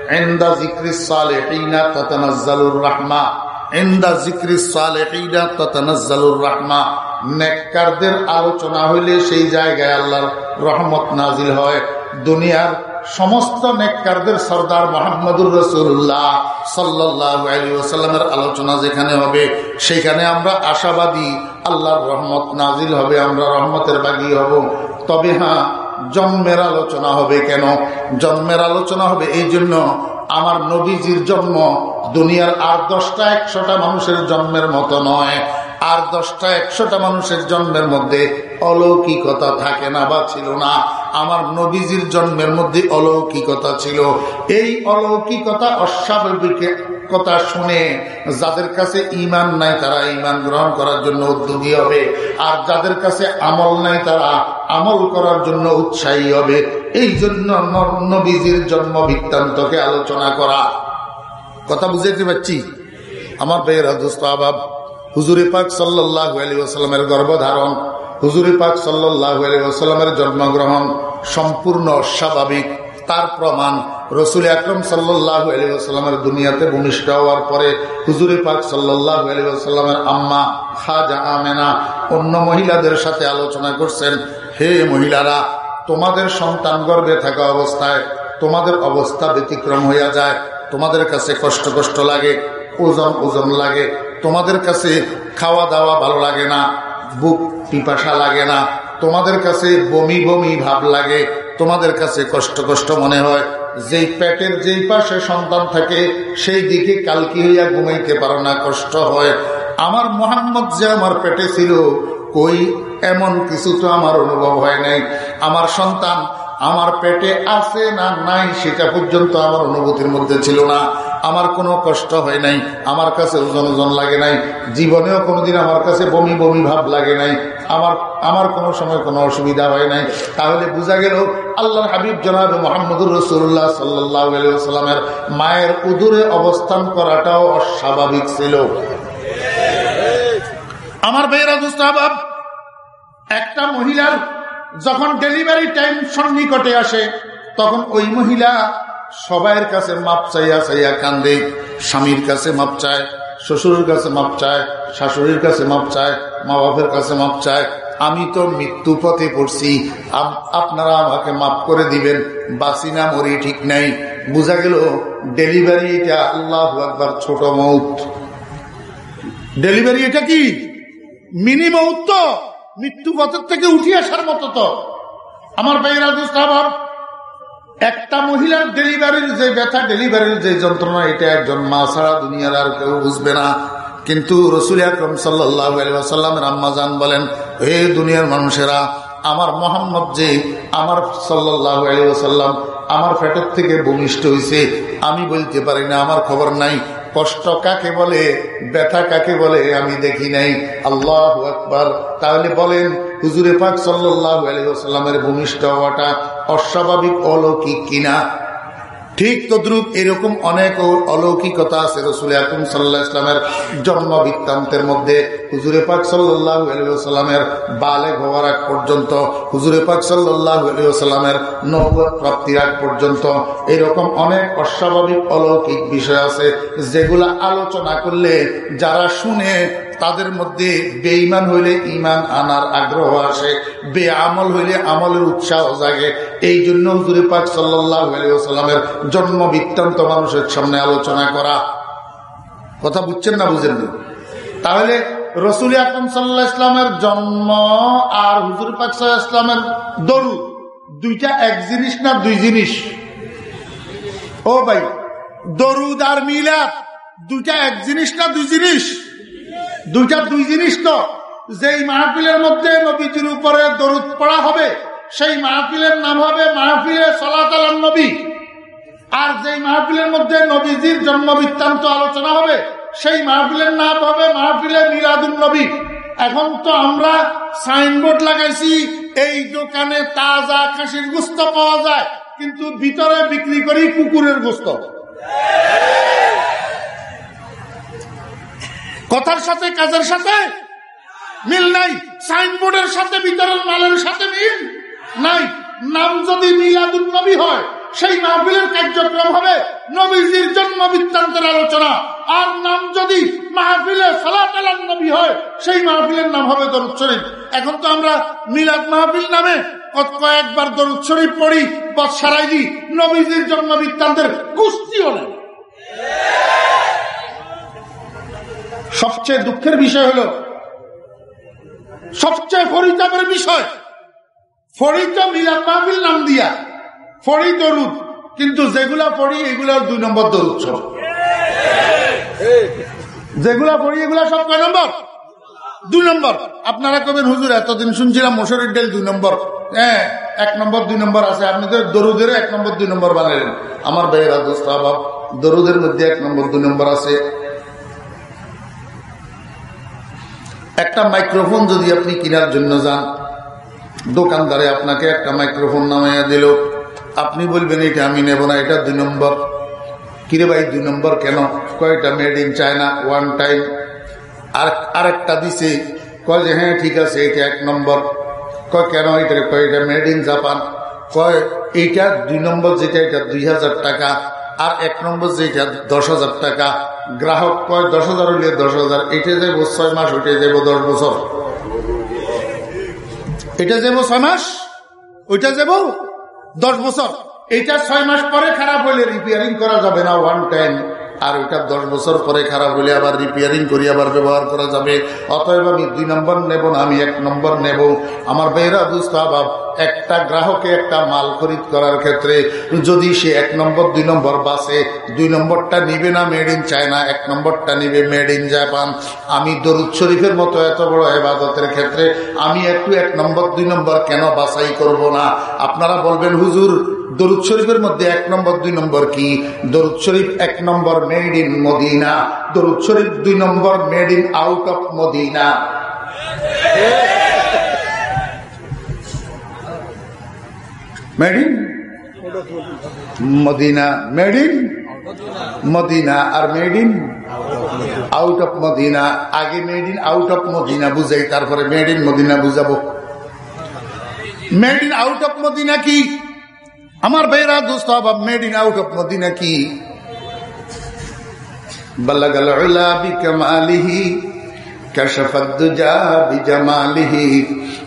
আলোচনা হইলে সেই জায়গায় আল্লাহর রহমত নাজিল হয়। দুনিয়ার সমস্ত নেককারদের সর্দার মোহাম্মদুর রসুল্লাহ সাল্লামের আলোচনা যেখানে হবে, সেখানে আমরা আশাবাদী আল্লাহর রহমত নাজিল হবে, আমরা রহমতের বাগি হব। তবে হ্যাঁ জন্মের আলোচনা হবে কেন? জন্মের আলোচনা হবে এই জন্য আমার নবীজির জন্ম দুনিয়ার আর দশটা একশোটা মানুষের জন্মের মতো নয়। আর দশটা একশোটা মানুষের জন্মের মধ্যে অলৌকিকতা থাকে না বা ছিল না। আমার নবীজির জন্মের মধ্যে অলৌকিকতা ছিল। এই অলৌকিকতা অস্বাভাবিক কথা শুনে যাদের কাছে ইমান নাই তারা ইমান গ্রহণ করার জন্য উদ্যোগী হবে। আর যাদের কাছে আমল নাই তারা আমল করার জন্য উৎসাহী হবে। এই জন্য নবীজির জন্ম বৃত্তান্তকে আলোচনা করা। কথা বুঝাইতে পারছি? আমার বেয়ের দোস্ত আবাব হুজুরি পাক সাল্লাহ আলী গর্ভধারণ, হুজুরি পাক সাল্লাহ আলী জন্মগ্রহণ সম্পূর্ণ অস্বাভাবিক। তার প্রমাণ রসুল আকরম সাল্লাহ আলী আসাল্লামের দুনিয়াতে ভূমিষ্ঠ হওয়ার পরে হুজুরি পাক সাল্লাহ আলী আসাল্লামের আম্মা খাজা আমেনা অন্য মহিলাদের সাথে আলোচনা করছেন, হে মহিলারা, তোমাদের সন্তান গর্বে থাকা অবস্থায় তোমাদের অবস্থা ব্যতিক্রম হইয়া যায়, তোমাদের কাছে কষ্ট কষ্ট লাগে, ওজন ওজন লাগে, তোমাদের কাছে খাওয়া দাওয়া ভালো লাগে না, বুক পিপাসা লাগে না, তোমাদের কাছে বমি বমি ভাব লাগে, তোমাদের কাছে কষ্ট কষ্ট মনে হয় যেই পেটের যেই পাশে সন্তান থাকে, সেই দিকে কালকি হইয়া ঘুমাইতে পারো না, কষ্ট হয়। আমার মোহাম্মদ যে আমার পেটে ছিল, কই এমন কিছু তো আমার অনুভব হয় নাই। আমার সন্তান আমার পেটে আছে না নাই সেটা পর্যন্ত আমার অনুভূতির মধ্যে ছিল না। আমার কোনো কষ্ট হয় নাই, আমার কাছে ওজন ওজন লাগে নাই, জীবনেও কোনোদিন আমার কাছে বমি বমি ভাব লাগে নাই, আমার আমার কোনো সময় কোনো অসুবিধা হয় নাই। তাহলে বোঝা গেল আল্লাহ হাবিব জনাব মোহাম্মদুর রসুল্লাহ সাল্লামের মায়ের উদুরে অবস্থান করাটাও অস্বাভাবিক ছিল। আমার বেয়েরা দুস্তাহাব একটা মহিলার যখন ডেলিভারি টাইম সন্নিকটে আসে, তখন ওই মহিলা সবাইয়ের কাছে মাপ চাইয়া চাইয়া কান্দে, স্বামীর কাছে মাপ চায়, শ্বশুরের কাছে মাপ চায়, শাশুড়ির কাছে মাপ চায় মা বাপের কাছে মাপ চায়, আমি তো মৃত্যু পথে পড়ছি আপনারা আমাকে মাফ করে দিবেন বাসি না, মরি ঠিক নাই। বোঝা গেল ডেলিভারি এটা আল্লাহ একবার ছোট মৌত। ডেলিভারি এটা কি? মিনি মৌত মৃত্যু পথের থেকে উঠে আসার মতো তো। আমার ভাইয়েরা একটা মহিলার ডেলিভারির যে ব্যথা ডেলিভারির যে যন্ত্রণা, এটা একজন মা ছাড়া দুনিয়ার আর কেউ বুঝবে না। কিন্তু রসুল আকরম সাল্লাহামের আম্মাজান বলেন, হে দুনিয়ার মানুষেরা, আমার মোহাম্মদ যে আমার সাল্লাহ আমার ফ্যাটের থেকে ভূমিষ্ঠ হয়েছে আমি বলতে পারি না, আমার খবর নাই। কষ্ট কাকে বলে, ব্যথা কাকে বলে, আমি দেখি নাই। আল্লাহ একবার তাহলে বলেন, হুজুরে পাক সাল্লাহ সাল্লামের ভূমিষ্ঠ হওয়াটা অস্বাভাবিক, অলৌকিক কিনা? ঠিক তদ্রুপ এরকম অনেক অলৌকিকতা আছে রসুল আকম সাল্লাহ ইসলামের জন্ম বৃত্তান্তের মধ্যে। হুজুরে পাক সাল্লাহামের বালে হওয়ার আগ পর্যন্ত, হুজুরে পাক সাল্লাহামের নৌবত প্রাপ্তির আগ পর্যন্ত এরকম অনেক অস্বাভাবিক অলৌকিক বিষয় আছে যেগুলা আলোচনা করলে যারা শুনে তাদের মধ্যে বেঈমান হইলে ইমান আনার আগ্রহ আসে বে আমল হইলে আমলের উৎসাহ জাগে। এই জন্য হুজুরে পাক সাল্লাহামের জন্ম বৃত্তান্ত মানুষের সামনে আলোচনা করা। কথা বুঝছেন না বুঝেন না? তাহলে রসুল আকরম সাল্লাহ ইসলামের জন্ম আর হুজুর পাক ইসলামের দরু, দুইটা এক জিনিস না দুই জিনিস? ও ভাই, দরুদ আর মিলাদ, দুইটা এক জিনিস না দুই জিনিস? দুইটা দুই জিনিস তো। যেই মাহফিলের মধ্যে নবীজির উপরে দরুদ পড়া হবে, সেই মাহফিলের নাম হবে মাহফিলে সলাত নবী। আর যেই মাহফিলের মধ্যে নবীজির জন্ম বৃত্তান্ত আলোচনা হবে, সেই মাহফিলের নাম হবে মাহফিলে মিলাদুল নবী। এখন তো আমরা সাইনবোর্ড লাগাইছি, এই দোকানে তাজা খাসির গুস্ত পাওয়া যায়, কিন্তু ভিতরে বিক্রি করি কুকুরের গোস্ত। কথার সাথে, কাজের সাথে মিল নাই। সাইনবোর্ডের সাথে বিতরণ মালের সাথে মিল নাই। নাম যদি মিলাদুল নবী হয়, সেই মাহফিলের কার্যক্রম হবে নবীজির জন্ম বৃত্তান্তের আলোচনা। আর নাম যদি মাহফিলে নবী হয়, সেই মাহফিলের নাম হবে দরুদ শরীফ। এখন তো আমরা মিলাদ মাহফিল নামে কয়েকবার দরুদ শরীফ পড়ি বৎ সারাই দিই নবীজির জন্ম বৃত্তান্তের কুস্তিও নেই। সবচেয়ে দুঃখের বিষয় হলো, সবচেয়ে ফরিতাপের বিষয়, ফরিদ মিলাদ মাহফিল নাম দিয়া ফড়ি দরুদ, কিন্তু যেগুলা পড়ি এগুলা দুই নম্বর দরুদ যেগুলা পড়ি এগুলা সব কয় নম্বর? দুই নম্বর। আপনারা কবেন হুজুর, এতদিন শুনছিলাম মশুরের ডেল দুই নম্বর। হ্যাঁ এক নম্বর, দুই নম্বর আছে। আপনি তো দরুদের এক নম্বর, দুই নম্বর বানালেন আমার ভাইয়েরা, দোস্ত দরুদের মধ্যে এক নম্বর, দুই নম্বর আছে। একটা মাইক্রোফোন যদি আপনি কেনার জন্য যান, দোকানদারে আপনাকে একটা মাইক্রোফোন নামাইয়া দিল, আপনি বলবেন, এটা আমি নেব না, এটা দুই নম্বর। কিরে ভাই, দুই নম্বর কেন? কয়টা made in China one time আর আরেকটা দিছে, কয় যে হ্যাঁ ঠিক আছে, এটা এক নম্বর। কয়, কেন এটা কয় এটা মেড ইন জাপান কয়, এইটা দুই নম্বর, যেটা এটা দুই হাজার টাকা। আর এক নম্বর যেটা দশ হাজার টাকা, গ্রাহক কয়, দশ হাজার হইলে দশ হাজার, এটা যাইব ছয় মাস, ওইটা যাইব দশ বছর। এটা যাব ছয় মাস, ওইটা যাব দশ বছর। এইটা ছয় মাস পরে খারাপ হইলে রিপেয়ারিং করা যাবে না ওয়ান টাইম আর ওইটা দশ বছর পরে খারাপ হলে আবার রিপেয়ারিং করি, আবার ব্যবহার করা যাবে। অতএব আমি দুই নম্বর নেব না, আমি এক নম্বর নেব। আমার বেহরা দুস্তাবাব একটা গ্রাহকে একটা মাল খরিদ করার ক্ষেত্রে যদি সে এক নম্বর, দুই নম্বর বাসে, দুই নম্বরটা নিবে না মেড ইন চায়না এক নম্বরটা নিবে মেড ইন জাপান আমি দরুদ শরীফের মতো এত বড় এবাদতের ক্ষেত্রে আমি একটু এক নম্বর, দুই নম্বর কেন বাছাই করব না? আপনারা বলবেন, হুজুর, দরুদ শরীফের মধ্যে এক নম্বর, দুই নম্বর কি? দরুদ শরীফ এক নম্বর মেড ইন মদিনা, দরুদ শরীফ দুই নম্বর made in out of Medina. made in Madina made in Madina R made in out of Madina আগে made in out of Madina বুঝাই তারপরে মেড ইন মদিনা বুঝাবো made in out of Madina কি আমার বেরা দোস্ত made in out of Madina কি بلغ العلا بكماله كشف الدجى بجماله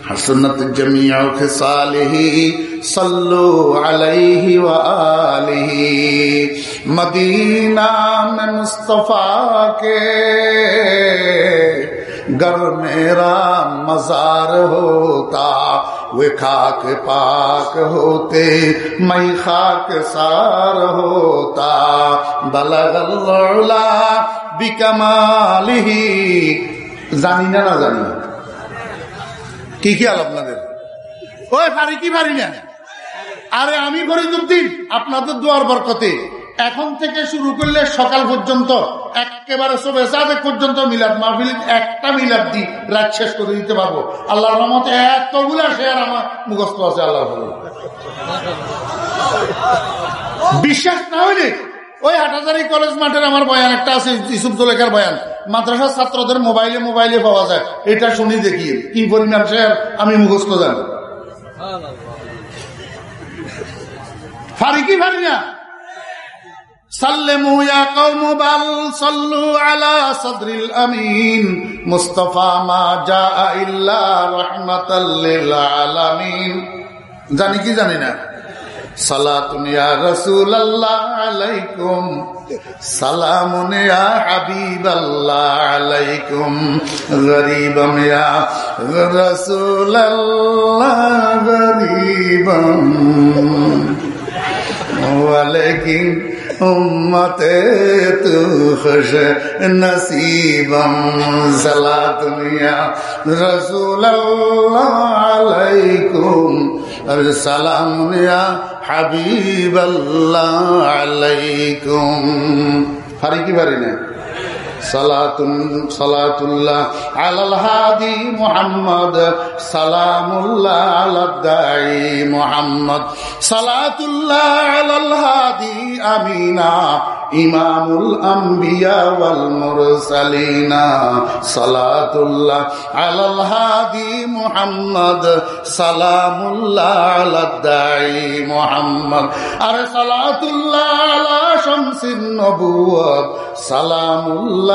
حسنت جميع خصاله صلو علیہ وآلہ۔ مدینہ میں مصطفیٰ کے گر میرا مزار ہوتا۔ وہ خاک پاک ہوتے، میں خاک سار ہوتا۔ بلغ اللہ بکمالہ জানি نہ না کی کیا কি আলাপ আপনাদের فاری کی فاری نہیں না আরে আমি ফরিদুদ্দিন আপনাদের দুয়ার বরকতে। এখন থেকে শুরু করলে সকাল পর্যন্ত, একেবারে সবে সাদেক পর্যন্ত মিলাদ মাহফিল, একটা মিলাদ দি রাত শেষ করে দিতে পারব। আল্লাহর রহমতে এতগুলা শেয়ার আমার মুখস্থ আছে, আল্লাহ বিশ্বাস না হইলে, ওই হাটাজারি কলেজ মাঠের আমার বয়ান একটা আছে ইসুফ জলেখার বয়ান। মাদ্রাসার ছাত্রদের মোবাইলে মোবাইলে পাওয়া যায়, এটা শুনি দেখি, কি পরিমাণ শেয়ার আমি মুখস্থ জানি। ফারি কি ফারি না? সাল্লেমু ইয়া কওম আমিন জানি কি জানি না? সালাতুন রাসূলুল্লাহ আলাইকুম, সালামুন ইয়া আলাইকুম গরীবম ইয়া রাসূলুল্লাহ ওয়ালাইকুম উম্মতে তু খুশ নসিবম সালাতুনিয়া রাসূলুল্লাহ আলাইকুম আর সালামিয়া হাবিবাল্লাহ আলাইকুম। পারি কি পারি না সালাতুল্লাহ আলাল হাদি মোহাম্মদ, সালামুল্লাহ আলাদ্দাই মোহাম্মদ। সালাতুল্লাহ আলাল আমিনা, ইমামুল আম্বিয়া ওয়াল মুরসালিনা। সালাতুল্লাহ আলাল হাদি সালামুল্লাহ আলাদ্দাই মুহাম্মদ। আর সালাতুল্লাহ আলা শামসিন সালামুল্লাহ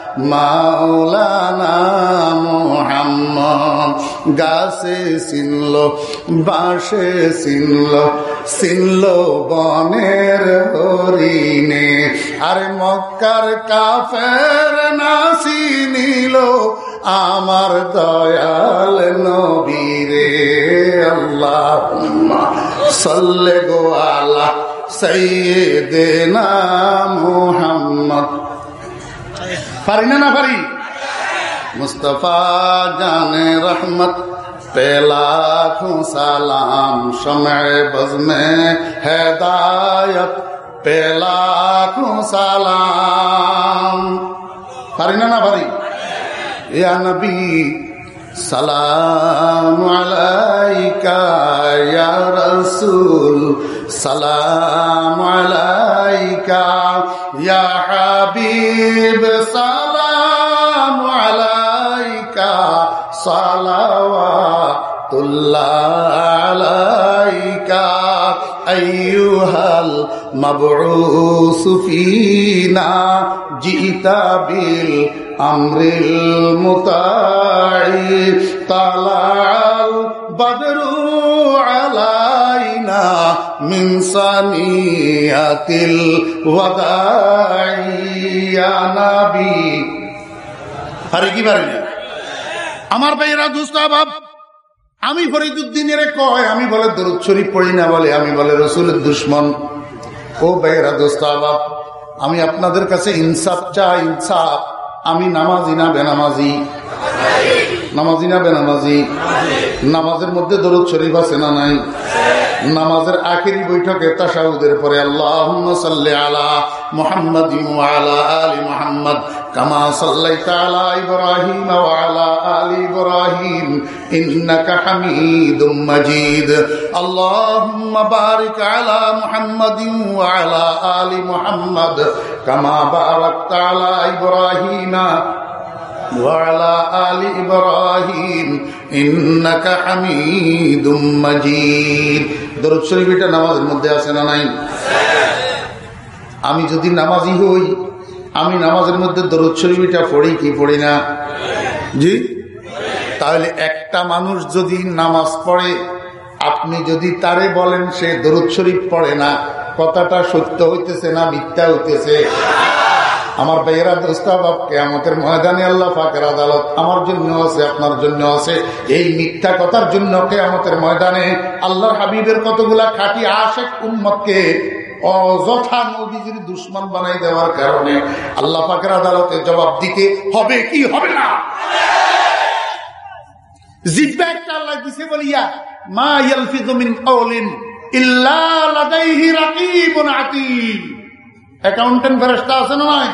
মাওলানা মোহাম্মদ, গাছে চিনল বাঁশে চিনল চিনল বনের হরিণে। আরে মক্কার কাফের না চিনিল আমার দয়াল নবীরে। আল্লাহ সাল্লে গো আল্লাহ সৈয়দেনা মোহাম্মদ। পারি না না পারি মুস্তফা জানে রহমত পেলাখু সালাম সময় বজমে হেদায়ত পেলাখু সালাম পারি না না পারি ইয়া নবী সালাম আলাইকা ইয়া রাসূল সালাম আলাইকা ইয়া হাবিব সালাম আলাইকা সালাওয়াতুল্লাহ আলাইকা আইয়ুহাল মুতাই, তালাল বদরু আলাইনা মিন সানিয়াতিল ওয়াদাই। ইয়া নবী। পারে কি পারে আমার ভাইয়েরা দুস্তাবাব আমি ফরিদুদ্দিনের কয়, আমি বলে দরুদ শরীফ পড়ি না বলে, আমি বলে রসুলের দুশ্মন। ও বেহরা দোস্ত আমি আপনাদের কাছে ইনসাফ চাই ইনসাফ। আমি নামাজি না বেনামাজি। নামাজি না বেনামাজি? নামাজের মধ্যে দরুদ শরীফ আছে না নাই? নামাজের আখেরি বৈঠকে তাসাউদের পরে আল্লাহ আলা মোহাম্মদ আলা আলী মোহাম্মদ, কামা ইব্রাহিম ওয়ালা আলি আলা আলা আলি কামা ইব্রাহিম। وعلى آل إبراهيم إنك حميد مجيد দরুদ শরীফ এটা নামাজের মধ্যে আছে না নাই আমি যদি নামাজি হই আমি নামাজের মধ্যে দরুদ শরীফটা পড়ি কি পড়ি না জি তাহলে একটা মানুষ যদি নামাজ পড়ে আপনি যদি তারে বলেন সে দরুদ শরীফ পড়ে না কথাটা সত্য হইতেছে না মিথ্যা হইতেছে আমার ভাইয়েরা দোস্তাবাব কেয়ামতের ময়দানে আল্লাহ ফাঁকের আদালত আমার জন্য আছে, আপনার জন্য আছে। এই মিথ্যা কথার জন্য কেয়ামতের ময়দানে আল্লাহর হাবিবের কতগুলা খাটি আশেক উম্মতকে অযথা নদীজির দুশ্মন বানাই দেওয়ার কারণে আল্লাহ পাকের আদালতে জবাব দিতে হবে কি হবে না? একটা আল্লাহ দিছে বলিয়া, মা ইয়ালফিযু মিন অ্যাকাউন্টেন্ট ফেরস্তা আছে না নয়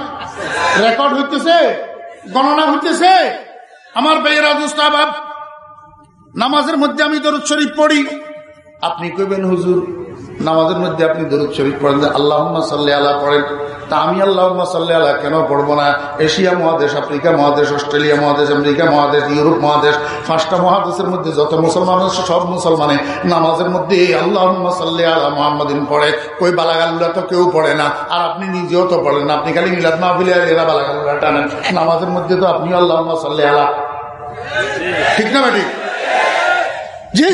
রেকর্ড হইতেছে, গণনা হইতেছে। আমার বেয়েরা বাপ নামাজের মধ্যে আমি দরুদ শরীফ পড়ি। আপনি কইবেন, হুজুর নামাজের মধ্যে আপনি দরুদ শরীফ পড়েন আল্লাহ সাল্লি আল্লাহ পড়েন। তা আমি আল্লাহ সাল্লি আল্লাহ কেন পড়ব না? এশিয়া মহাদেশ, আফ্রিকা মহাদেশ, অস্ট্রেলিয়া মহাদেশ, আমেরিকা মহাদেশ, ইউরোপ মহাদেশ, পাঁচটা মহাদেশের মধ্যে যত মুসলমান আছে, সব মুসলমানে নামাজের মধ্যে আল্লাহ সাল্লি আল্লাহ মোহাম্মদিন পড়ে। কই বালাগাল্লা তো কেউ পড়ে না, আর আপনি নিজেও তো পড়েন না। আপনি খালি মিলাদ মাহফিলে এরা বালাগাল্লা টানেন। নামাজের মধ্যে তো আপনি আল্লাহ সাল্লি আল্লাহ ঠিক না ঠিক জি,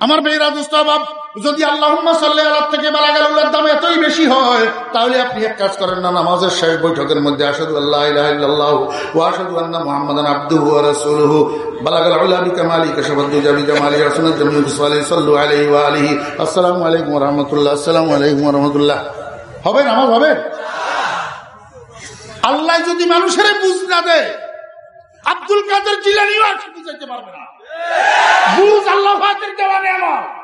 আমার বেয়েরা দুস্তাবাব যদি আল্লাহ সাল্লাহ থেকে বালাগালুল্লার দাম এতই বেশি হয়, তাহলে আপনি এক কাজ করেন না, নামাজের শেষ বৈঠকের মধ্যে আসাদু আসসালামু আলাইকুম আলাইকুম হবে নামাজ হবে? আল্লাহ বুঝ আব্দুল কাদের জিলানিও বুঝাইতে পারবে না। বুঝ আল্লাহ দেওয়া নেমা আমার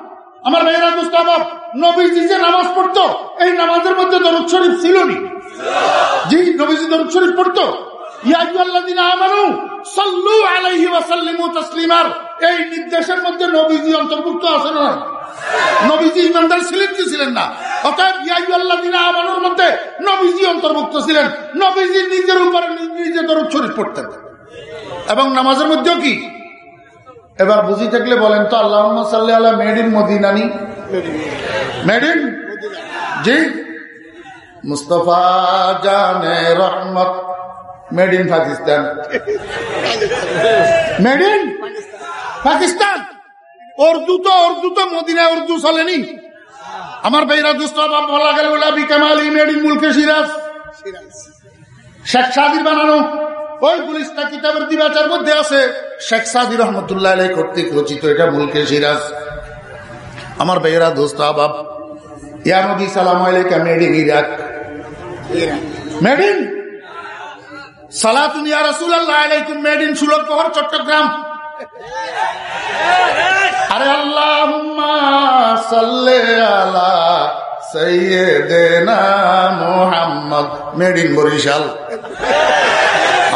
আমার ভাইয়েরা মুস্তাবাব নবীজি যে নামাজ পড়তো, এই নামাজের মধ্যে দরুদ শরীফ ছিল নি জি, নবীজি দরুদ শরীফ পড়তো। এই নির্দেশের মধ্যে নবীজি অন্তর্ভুক্ত আছে না? নবীজি ছিলেন ছিলেন না? অর্থাৎ নবীজি অন্তর্ভুক্ত ছিলেন। নিজের উপরে নিজে দরুদ শরীফ পড়তেন। এবং নামাজের মধ্যেও কি? এবার বুঝি থাকলে বলেন তো আল্লাহ সাল্লাহ মেড ইন মদিনানি। Made in? জি। মুস্তফা জানে রহমত। Made in Pakistan. Made in? Pakistan. Urdu তো উর্দু তো মদিনা উর্দু চলেনি। আমার ভাইরা দুষ্ট বলা গেল ওলাবি কামালি মেড ইন মুলকে সিরাজ। শেখ সাদির বানানো। ওই পুলিশটা কিতাবের দিবাচার মধ্যে আছে শেখ সাদি রহমতুল্লাহ আলাই কর্তৃক রচিত এটা মুলকে সিরাজ। আমার বেহরা দোস্ত, আবাব, ইয়া নবী, সালাম আলাইকা, মেড ইরাক। Made in? আলা বরিশাল।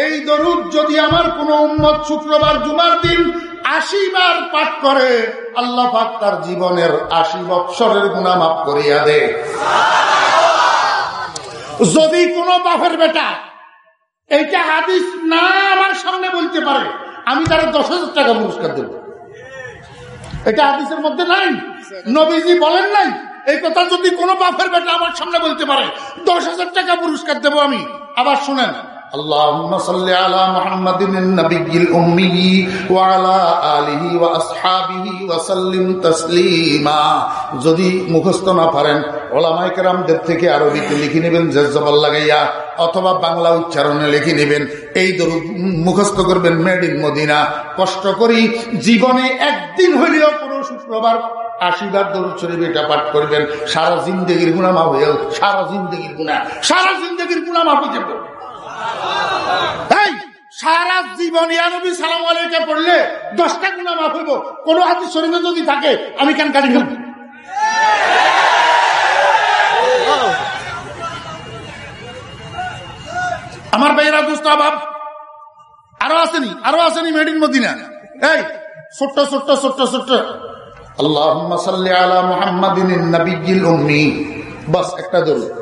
এই দরুদ যদি আমার কোন উম্মত শুক্রবার জুমার দিন আশি পাঠ করে, আল্লাহ পাক তার জীবনের আশি বৎসরের গুণা মাফ করিয়া দে। যদি কোন বাপের বেটা এইটা হাদিস না আমার সামনে বলতে পারে, আমি তারা দশ হাজার টাকা পুরস্কার দেব। এটা হাদিসের মধ্যে নাই। নবীজি বলেন নাই, এই কথা যদি কোনো বাপের বেটা আমার সামনে বলতে পারে, দশ হাজার টাকা পুরস্কার দেব আমি। আবার শুনেন। اللهم صل على محمد النبي الأمي وعلى آله وأصحابه وسلم تسليما যদি মুখস্থ না পারেন ওলামাই কেরামদের থেকে আরবিতে লিখে নেবেন জেজবল লাগাইয়া অথবা বাংলা উচ্চারণে লিখে নেবেন এই দরুদ মুখস্থ করবেন মেড ইন মদিনা কষ্ট করি জীবনে একদিন হইলেও কোনো শুক্রবার আশীর্বাদ দরুদ শরীফ এটা পাঠ করবেন সারা জিন্দগির গুণা মাফ হয়ে সারা জিন্দগির গুণা সারা জিন্দগির গুণা মাফ হয়ে যাবে এই সারা জীবন ইয়ানবী সালাম আলাইকে পড়লে দশটা গুণা মাফ হইব। কোন হাতি শরীরে যদি থাকে, আমি কেন কাটি ফেলব? আমার ভাইয়েরা, দুষ্ট অভাব আরও আসেনি আরও আসেনি মেডিন মদিনা। এই, ছোট্ট ছোট্ট ছোট্ট ছোট্ট। আল্লাহ আলা মুহাম্মাদিন বাস, একটা দরুদ।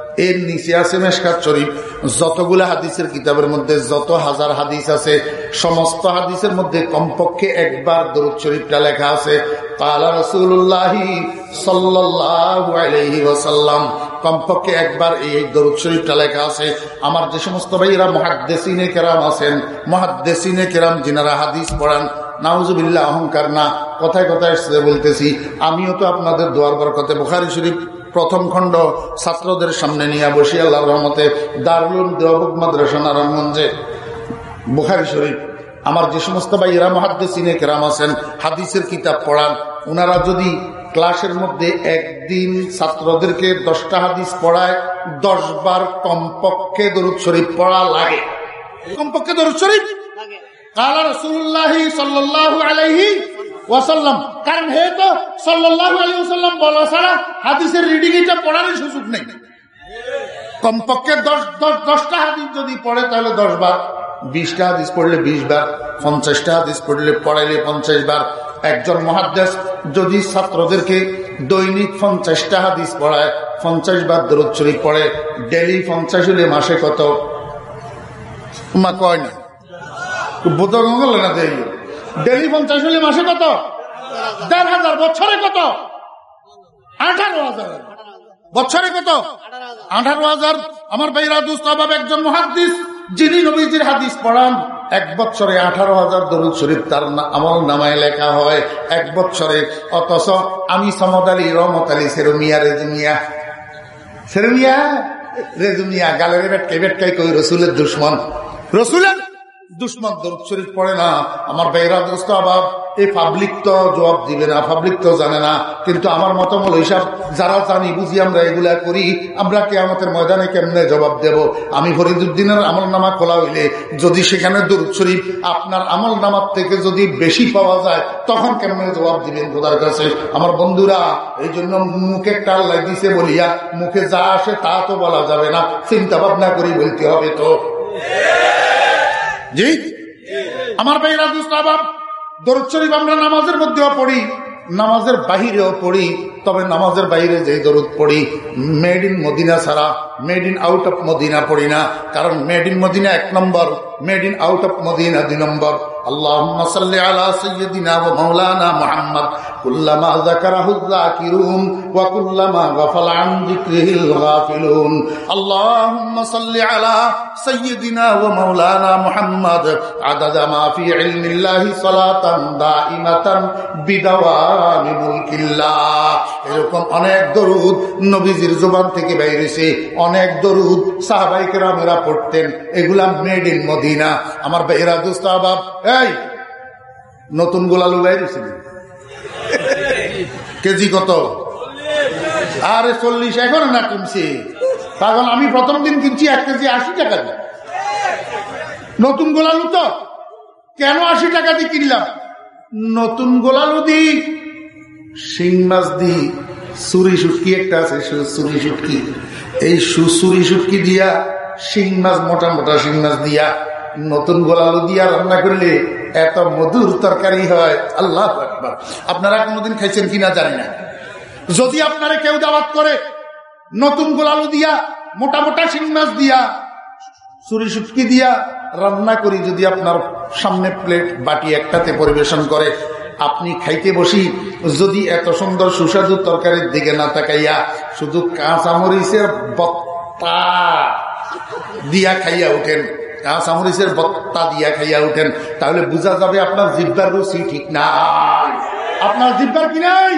এর নিচে আছে মেশকাত শরীফ। যতগুলো হাদিসের কিতাবের মধ্যে যত হাজার হাদিস আছে, সমস্ত হাদিসের মধ্যে কমপক্ষে একবার দরুদ শরীফটা লেখা আছে। কালা রসুল্লাহ সাল্লাম কমপক্ষে একবার এই দরুদ শরীফটা লেখা আছে। আমার যে সমস্ত ভাইরা মহাদ্দেসিনে কেরাম আছেন, মহাদ্দেসিনে কেরাম যিনারা হাদিস পড়ান, নাউজুবিল্লাহ, অহংকার না, কথায় কথায় বলতেছি, আমিও তো আপনাদের দোয়ার বরকতে বুখারি শরীফ প্রথম খণ্ড ছাত্রদের সামনে নিয়ে বসি আল্লাহ রহমতে দারুল দেওয়াবুক মাদ্রাসা নারায়ণগঞ্জে। বুখারি শরীফ আমার যে সমস্ত ভাইয়েরা মহাদ্দেসিনে কেরাম আছেন হাদিসের কিতাব পড়ান ওনারা যদি ক্লাসের মধ্যে একদিন ছাত্রদেরকে দশটা হাদিস পড়ায় দশ বার কমপক্ষে দরুদ শরীফ পড়া লাগে। কমপক্ষে দরুদ শরীফ? কালা রসুল্লাহ সাল্লাহ আলাইহি ওয়াসাল্লাম। কারণ হে তো সাল্লাহ আলী ওসাল্লাম বলা ছাড়া হাদিসের রিডিং এটা পড়ারই সুযোগ নেই। কমপক্ষে দশ দশ, দশটা হাদিস যদি পড়ে, তাহলে দশ বার। বিশটা হাদিস পড়লে বিশ বার, পঞ্চাশটা হাদিস পড়লে পড়াইলে পঞ্চাশ বার। একজন মহাদ্দেশ যদি ছাত্রদেরকে দৈনিক পঞ্চাশটা হাদিস পড়ায়, পঞ্চাশ বার দরদ শরীফ পড়ে ডেলি পঞ্চাশ হলে মাসে কত? মা কয় না। বোধ না দেয় ডেলি পঞ্চাশ হলে মাসে কত? দেড় হাজার। বছরে কত? আঠারো হাজার। বছরে কত? আঠারো হাজার। আমার ভাইরা দুস্তাবাব একজন মহাদিস যিনি নবীজির হাদিস পড়ান। এক বছরে আঠারো হাজার দরুদ শরীফ তার আমল নামায় লেখা হয়। এক বছরে। অথচ আমি সমদ আলী, রহমত আলী, সেরুমিয়া, রেজুমিয়া। সেরুমিয়া? রেজুমিয়া। গালের বেটকে বেটকাই কই রসুলের দুশ্মন? রসুলের দুশ্মন পড়ে না। আমার বেহরা দোস্ত অভাব এই পাবলিক তো জবাব দিবে না পাবলিক তো জানে না। কিন্তু আমার মতামত হিসাব যারা জানি, বুঝি আমরা এগুলা করি, আমরা কে আমাদের ময়দানে কেমনে জবাব দেব? আমি আমল নামা খোলা হইলে, যদি সেখানে দরুদ শরীফ আপনার আমল নামার থেকে যদি বেশি পাওয়া যায়, তখন কেমনে জবাব দিবেন খোদার কাছে? আমার বন্ধুরা এই জন্য মুখে টাল লাগিছে বলিয়া, মুখে যা আসে তা তো বলা যাবে না। চিন্তা ভাবনা করি বলতে হবে তো। জি? আমার ভাইরা দুস্তাবাব আমরা নামাজের মধ্যেও পড়ি, নামাজের বাহিরেও পড়ি, তবে নামাজের বাইরে যে দরুদ পড়ি মেড ইন মদিনা ছাড়া made in out of Medina পড়ি না, কারণ মেড ইন মদিনা এক নম্বর made in out of Medina দুই নম্বর। اللهم صل على سيدنا ومولانا محمد كلما ذكره الذاكرون وكلما غفل عن ذكره الغافلون اللهم صل على سيدنا ومولانا محمد عدد ما في علم الله صلاة دائمة بدوام ملك الله এরকম অনেক দরুদ নবীজির জোবান থেকে বাইরেছে অনেক দরুদ সাহাবাইকে রামেরা পড়তেন এগুলা মেড ইন মদিনা আমার বেহরা দুস্তাবাব এই, নতুন গোলালু বাইরেছে কেজি কত? আরে চল্লিশ, এখন না কিনছি। তখন আমি প্রথম দিন কিনছি এক কেজি আশি টাকা নতুন গোলালু তো? কেন আশি টাকা দিয়ে কিনলাম? নতুন গোলালু দি, শিং মাছ দি, সুরি সুটকি একটা আছে সুরি সুটকি এই সুরি সুটকি দিয়া, শিং মাছ, মোটা মোটা শিং মাছ দিয়া নতুন গোলালু দিয়া রান্না করলে এত মধুর তরকারি হয়, আল্লাহ আপনারা কোনোদিন খাইছেন কিনা জানি না। যদি আপনারা কেউ দাওয়াত করে, নতুন গোলালু দিয়া, মোটা মোটা শিং মাছ দিয়া চুরি সুটকি দিয়া রান্না করি, যদি আপনার সামনে প্লেট বাটি একটাতে পরিবেশন করে, আপনি খাইতে বসি, যদি এত সুন্দর সুস্বাদু তরকারির দিকে না তাকাইয়া, শুধু কাঁচামরিচের বত্তা দিয়া খাইয়া উঠেন কাঁচামরিচের বত্তা দিয়া খাইয়া উঠেন। তাহলে বোঝা যাবে আপনার জিব্বার রুচি ঠিক নাই আপনার জিব্বার কি নাই?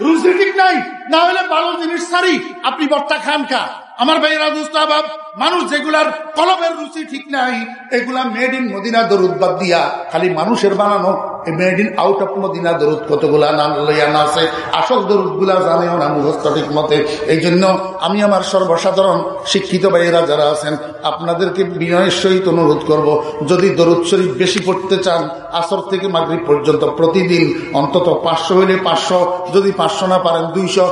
রুচি ঠিক নাই? না হলে ভালো জিনিস সারি আপনি বত্তা খান কা? আমার ভাইয়েরা দুস্তাবাব মানুষ যেগুলার কলবের রুচি ঠিক নাই, এগুলা মেড ইন মদিনা দরুদ বাদ দিয়া, খালি মানুষের বানানো made in out of Medina দরুদ কতগুলা নাম লইয়া না আছে, আসল দরুদগুলা জানেও না মুখস্থ ঠিক মতে এই জন্য আমি আমার সর্বসাধারণ শিক্ষিত ভাইয়েরা যারা আছেন, আপনাদেরকে বিনয়ের সহিত অনুরোধ করব, যদি দরুদ শরীফ বেশি পড়তে চান, আসর থেকে মাগরীব পর্যন্ত প্রতিদিন, অন্তত পাঁচশো হইলে পাঁচশো, যদি পাঁচশো না পারেন দুইশো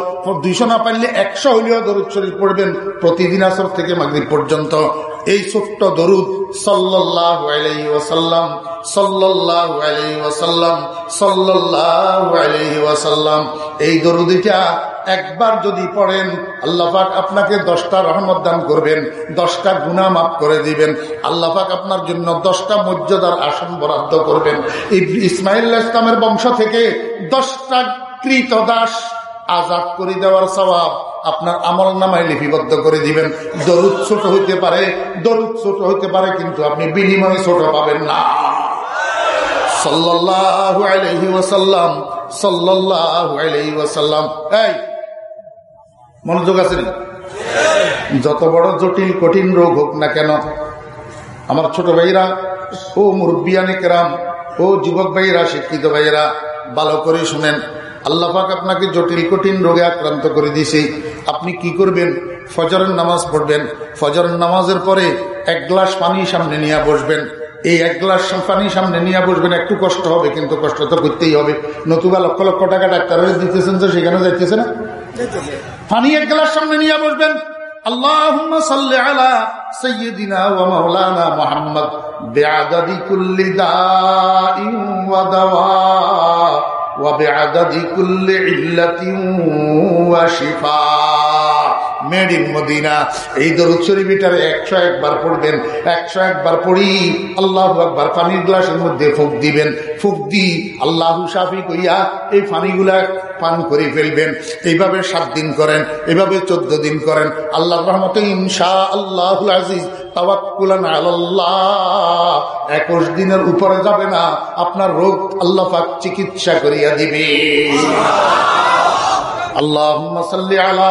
দুইশো না পারলে একশো হইলেও দরুদ শরীফ পড়বেন প্রতিদিন আসর থেকে মাগরীব পর্যন্ত এই ছোট্ট দরুদ সাল্লাহ ওয়াসাল্লাম সাল্লাহ ওয়াসাল্লাম এই দরুদিটা একবার যদি পড়েন আল্লাহাক আপনাকে দশটা রহমত দান করবেন, দশটা গুণা মাফ করে দিবেন। আল্লাহাক আপনার জন্য দশটা মর্যাদার আসন বরাদ্দ করবেন। ইসমাইল ইসলামের বংশ থেকে দশটা কৃত দাস আজাদ করে দেওয়ার স্বভাব আপনার আমল নামায় লিপিবদ্ধ করে দিবেন। দরুদ ছোট হইতে পারে, দরুদ ছোট হইতে পারে, কিন্তু আপনি বিনিময়ে ছোট পাবেন না। সাল্লাহ আলহি ওয়াসাল্লাম সাল্লাহ আলহি ওয়াসাল্লাম। এই, মনোযোগ আছে যত বড় জটিল, কঠিন রোগ হোক না কেন, আমার ছোট ভাইরা, ও মুরব্বিয়ানি কেরাম, ও যুবক ভাইরা, শিক্ষিত ভাইরা, ভালো করে শুনেন। আল্লাহাক আপনাকে জটিল কঠিন রোগে আক্রান্ত করে দিয়েছে আপনি কি করবেন ফজরের নামাজ পড়বেন ফজরের নামাজের পরে এক গ্লাস পানি সামনে নিয়ে বসবেন এই এক গ্লাস পানি সামনে নিয়ে বসবেন একটু কষ্ট হবে কিন্তু কষ্ট তো করতেই হবে নতুবা লক্ষ লক্ষ টাকা ডাক্তারের দিতেছেন তো সেখানে যাইতেছে না পানি এক গ্লাস সামনে নিয়ে বসবেন اللهم صل على سيدنا ومولانا محمد بعدد كل داء ودواء وبعدد كل علة وشفاء মেড ইন মদিনা এই দরুদ শরীফিটারে একশো একবার পড়বেন একশো একবার পড়ি আল্লাহ একবার পানির গ্লাসের মধ্যে ফুক দিবেন ফুক দি আল্লাহ সাফি কইয়া এই পানিগুলা পান করে ফেলবেন এইভাবে সাত দিন করেন এইভাবে চোদ্দ দিন করেন আল্লাহ রহমতে ইনশা আল্লাহ আজিজ তাওয়াক্কুলান আলাল্লাহ। একুশ দিনের উপরে যাবে না। আপনার রোগ আল্লাহ পাক চিকিৎসা করিয়া দিবে। আল্লাহ সাল্লি আলা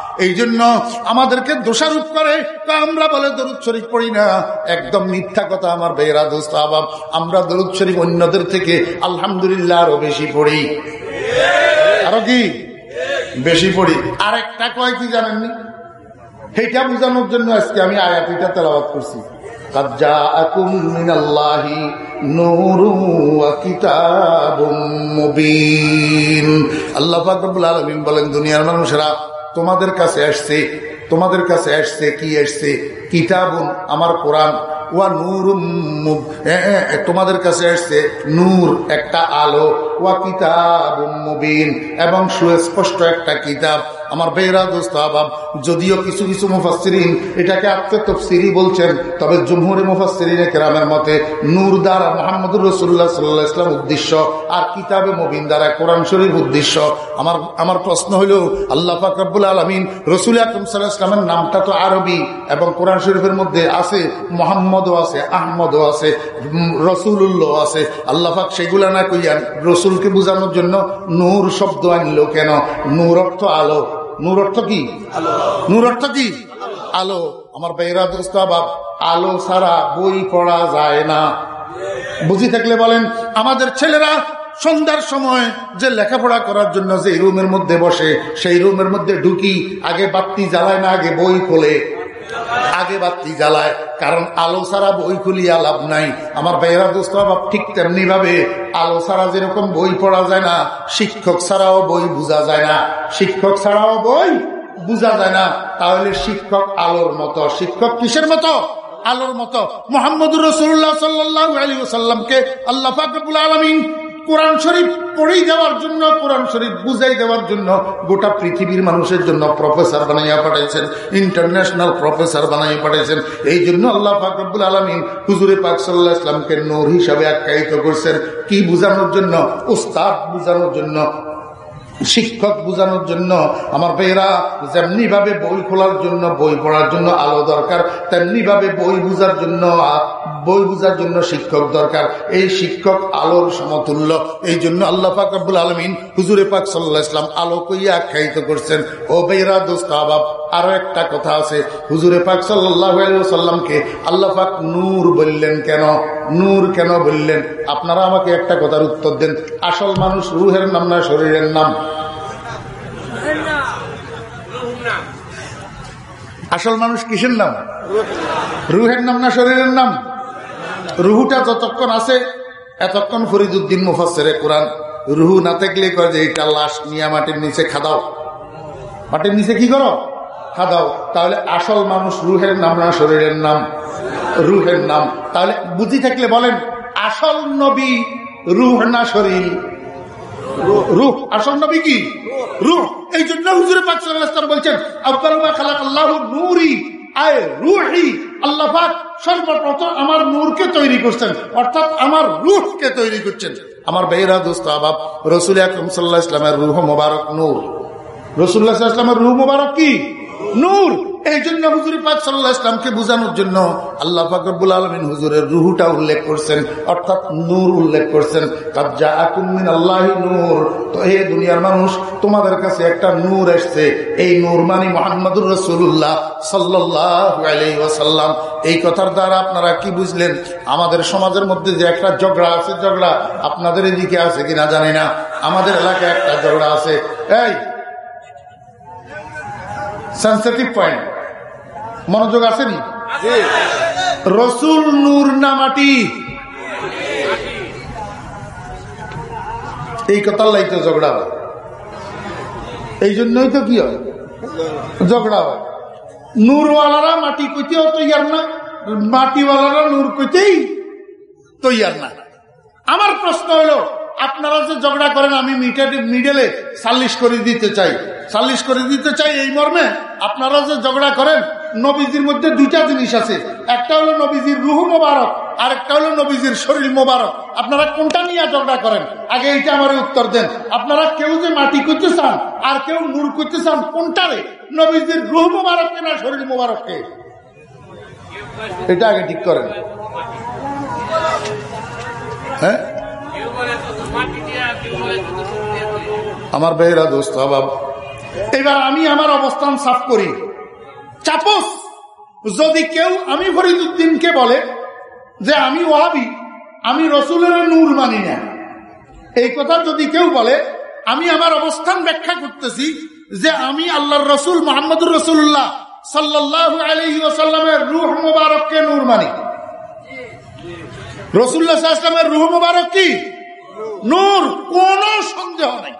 এই জন্য আমাদেরকে দোষারোপ করে। তা আমরা বলে দরুদ শরীফ পড়ি না। একদম মিথ্যা কথা আমার বেহরা দোস্ত আমরা দরুদ শরীফ অন্যদের থেকে আলহামদুলিল্লাহ আরও বেশি পড়ি। আরও কি? বেশি পড়ি। আর একটা কয় কি জানেননি? সেইটা বোঝানোর জন্য আজকে আমি আয়াতিটা তেলাবাদ করছি। আল্লাহ বলেন, দুনিয়ার মানুষেরা তোমাদের কাছে আসছে, তোমাদের কাছে আসছে, কি আসছে? কিতাবুন, আমার কোরআন। ওয়া নূর তোমাদের কাছে আসছে নূর, একটা আলো। ওয়া কিতাব মুবিন, এবং সুস্পষ্ট একটা কিতাব। আমার বেহরা দোস্ত আবাব যদিও কিছু কিছু মুফাসিরিন এটাকে আত্মতফসিরি বলছেন, তবে জমহুরি মুফাসিরিনে কেরামের মতে নূর দ্বারা মোহাম্মদুর রসুল্লাহ সাল্লাহ ইসলাম উদ্দেশ্য আর কিতাবে মুবিন দ্বারা কোরআন শরীফ উদ্দেশ্য। আমার আমার প্রশ্ন হইল আল্লাহ ফাকরাবুল আলমিন রসুল আকরম সাল্লাহ ইসলামের নামটা তো আরবি এবং কোরআন শরীফের মধ্যে আছে, মোহাম্মদও আছে, আহমদও আছে রসুল্লাহ আছে। আল্লাহ পাক সেগুলা না কইয়া রসুলকে বোঝানোর জন্য নূর শব্দ আনল কেন? নূর অর্থ আলো। নূর অর্থ কি? নূর অর্থ কি? আলো। আমার বেহরা দোস্ত আলো ছাড়া বই পড়া যায় না। বুঝি থাকলে বলেন, আমাদের ছেলেরা সন্ধ্যার সময় যে লেখাপড়া করার জন্য যে রুমের মধ্যে বসে, সেই রুমের মধ্যে ঢুকি, আগে বাত্তি জ্বালায় না, আগে বই খোলে। আগে বাত্তি জ্বালায়, কারণ আলো ছাড়া বই খুলিয়া লাভ নাই। আমার বেহরা দোস্ত ঠিক তেমনি ভাবে আলো ছাড়া যেরকম বই পড়া যায় না, শিক্ষক ছাড়াও বই বোঝা যায় না। শিক্ষক ছাড়াও বই বোঝা যায় না। তাহলে শিক্ষক আলোর মতো। শিক্ষক কিসের মতো? আলোর মতো। মোহাম্মদুর রসুল্লাহ সাল্লাহ আলী সাল্লামকে আল্লাহ ফাকবুল আলমিন কোরআন শরীফ পড়েই দেওয়ার জন্য, কোরআন শরীফ বুঝাই দেওয়ার জন্য গোটা পৃথিবীর মানুষের জন্য প্রফেসর বানাইয়া পাঠাইছেন, ইন্টারন্যাশনাল প্রফেসর বানাইয়া পাঠাইছেন। এই জন্য আল্লাহ ফাকরুল আলমিন হুজুরে পাক সাল্লাহ ইসলামকে নূর হিসাবে আখ্যায়িত করছেন। কি বুঝানোর জন্য? উস্তাদ বুঝানোর জন্য। শিক্ষক বোঝানোর জন্য, আমার বেয়েরা যেমনি ভাবে বই খোলার জন্য, বই পড়ার জন্য আলো দরকার তেমনি ভাবে বই বুঝার জন্য বই বুঝার জন্য শিক্ষক দরকার। এই শিক্ষক আলোর সমতুল্য। এই জন্য আল্লাহ পাক আব্বুল আলমিন হুজুরে পাক সাল্লাহ ইসলাম আলো কইয়া আখ্যায়িত করছেন। ও বেয়েরা দোস্ত আবাব, আরও একটা কথা আছে। হুজুরে পাক সাল্লাহ সাল্লামকে আল্লাহ পাক নূর বললেন কেন? নূর কেন বললেন? আপনারা আমাকে একটা কথার উত্তর দেন। আসল মানুষ রুহের নাম না শরীরের নাম? আসল মানুষ কিসের নাম? রুহের নাম না শরীরের নাম? রুহুটা যতক্ষণ আছে, এতক্ষণ ফরিদুদ্দিন মুফাসের কোরআন। রুহু না থাকলে কয় যে, এইটা লাশ নিয়ে মাটির নিচে খাদাও। মাটির নিচে কি করো? খাদাও। তাহলে আসল মানুষ রুহের নাম না শরীরের নাম? রুহের নাম। তাহলে বুঝি থাকলে বলেন, আসল নবী রুহ না শরীর। রুহ। আসল নবী কি? রুহ। এই জন্য হুজুরে পাক বলছেন আব্বাল খালাক আল্লাহ নুরি আয় আমার তৈরি করছেন, অর্থাৎ আমার রুহকে তৈরি করছেন। আমার রসুল ইসলামের রুহ মোবারক নূর। রসুল্লাহ ইসলামের রুহ মোবারক কি? নূর। এই জন্য হুজুর পাক সাল্লাহ ইসলামকে বোঝানোর জন্য আল্লাহ ফাকরুল আলমিন হুজুরের রুহুটা উল্লেখ করছেন, অর্থাৎ নূর উল্লেখ করছেন। কাজা আকুমিন আল্লাহ নূর। তো হে দুনিয়ার মানুষ, তোমাদের কাছে একটা নূর এসছে। এই নূর মানি মোহাম্মদুর রসুল্লাহ সাল্লাহ এই কথার দ্বারা আপনারা কি বুঝলেন? আমাদের সমাজের মধ্যে যে একটা ঝগড়া আছে, ঝগড়া আপনাদের এদিকে আছে কিনা জানি না। আমাদের এলাকায় একটা ঝগড়া আছে। এই সেন্সিটিভ পয়েন্ট মনোযোগ আসেনি? রসুল নূর না মাটি? এই কথার লাইতে ঝগড়া হয়। এই জন্যই তো কি হয়? ঝগড়া হয়। নূরওয়ালারা মাটি কইতেও তৈয়ার না মাটিওয়ালারা নূর কইতেই তৈয়ার না। আমার প্রশ্ন হলো আপনারা যে ঝগড়া করেন, আমি মিডলে সাল্লিশ করে দিতে চাই। সাল্লিশ করে দিতে চাই এই মর্মে আপনারা যে ঝগড়া করেন, নবীজির মধ্যে দুইটা জিনিস আছে। একটা হলো নবীজির রুহু মোবারক আর একটা হলো নবীজির শরীর মোবারক। আপনারা কোনটা নিয়ে ঝগড়া করেন? আগে এইটা আমার উত্তর দেন। আপনারা কেউ যে মাটি করতে চান, আর কেউ নূর করতে চান, কোনটারে? নবীজির রুহ মোবারককে না শরীর মোবারককে? এটা আগে ঠিক করেন। হ্যাঁ? আমার বেহরা দোস্ত অভাব এবার আমি আমার অবস্থান সাফ করি। চাপস, যদি কেউ আমি ফরিদুদ্দিনকে বলে যে আমি ওহাবি আমি রসুলের নূর মানি না। এই কথা যদি কেউ বলে, আমি আমার অবস্থান ব্যাখ্যা করতেছি যে আমি আল্লাহর রসুল মোহাম্মদুর রসুল্লাহ সাল্লাহ আলহি ওসাল্লামের রুহ মুবারককে নূর মানি। রসুল্লাহামের রুহ মুবারক কি? নূর কোন সন্দেহ নাই।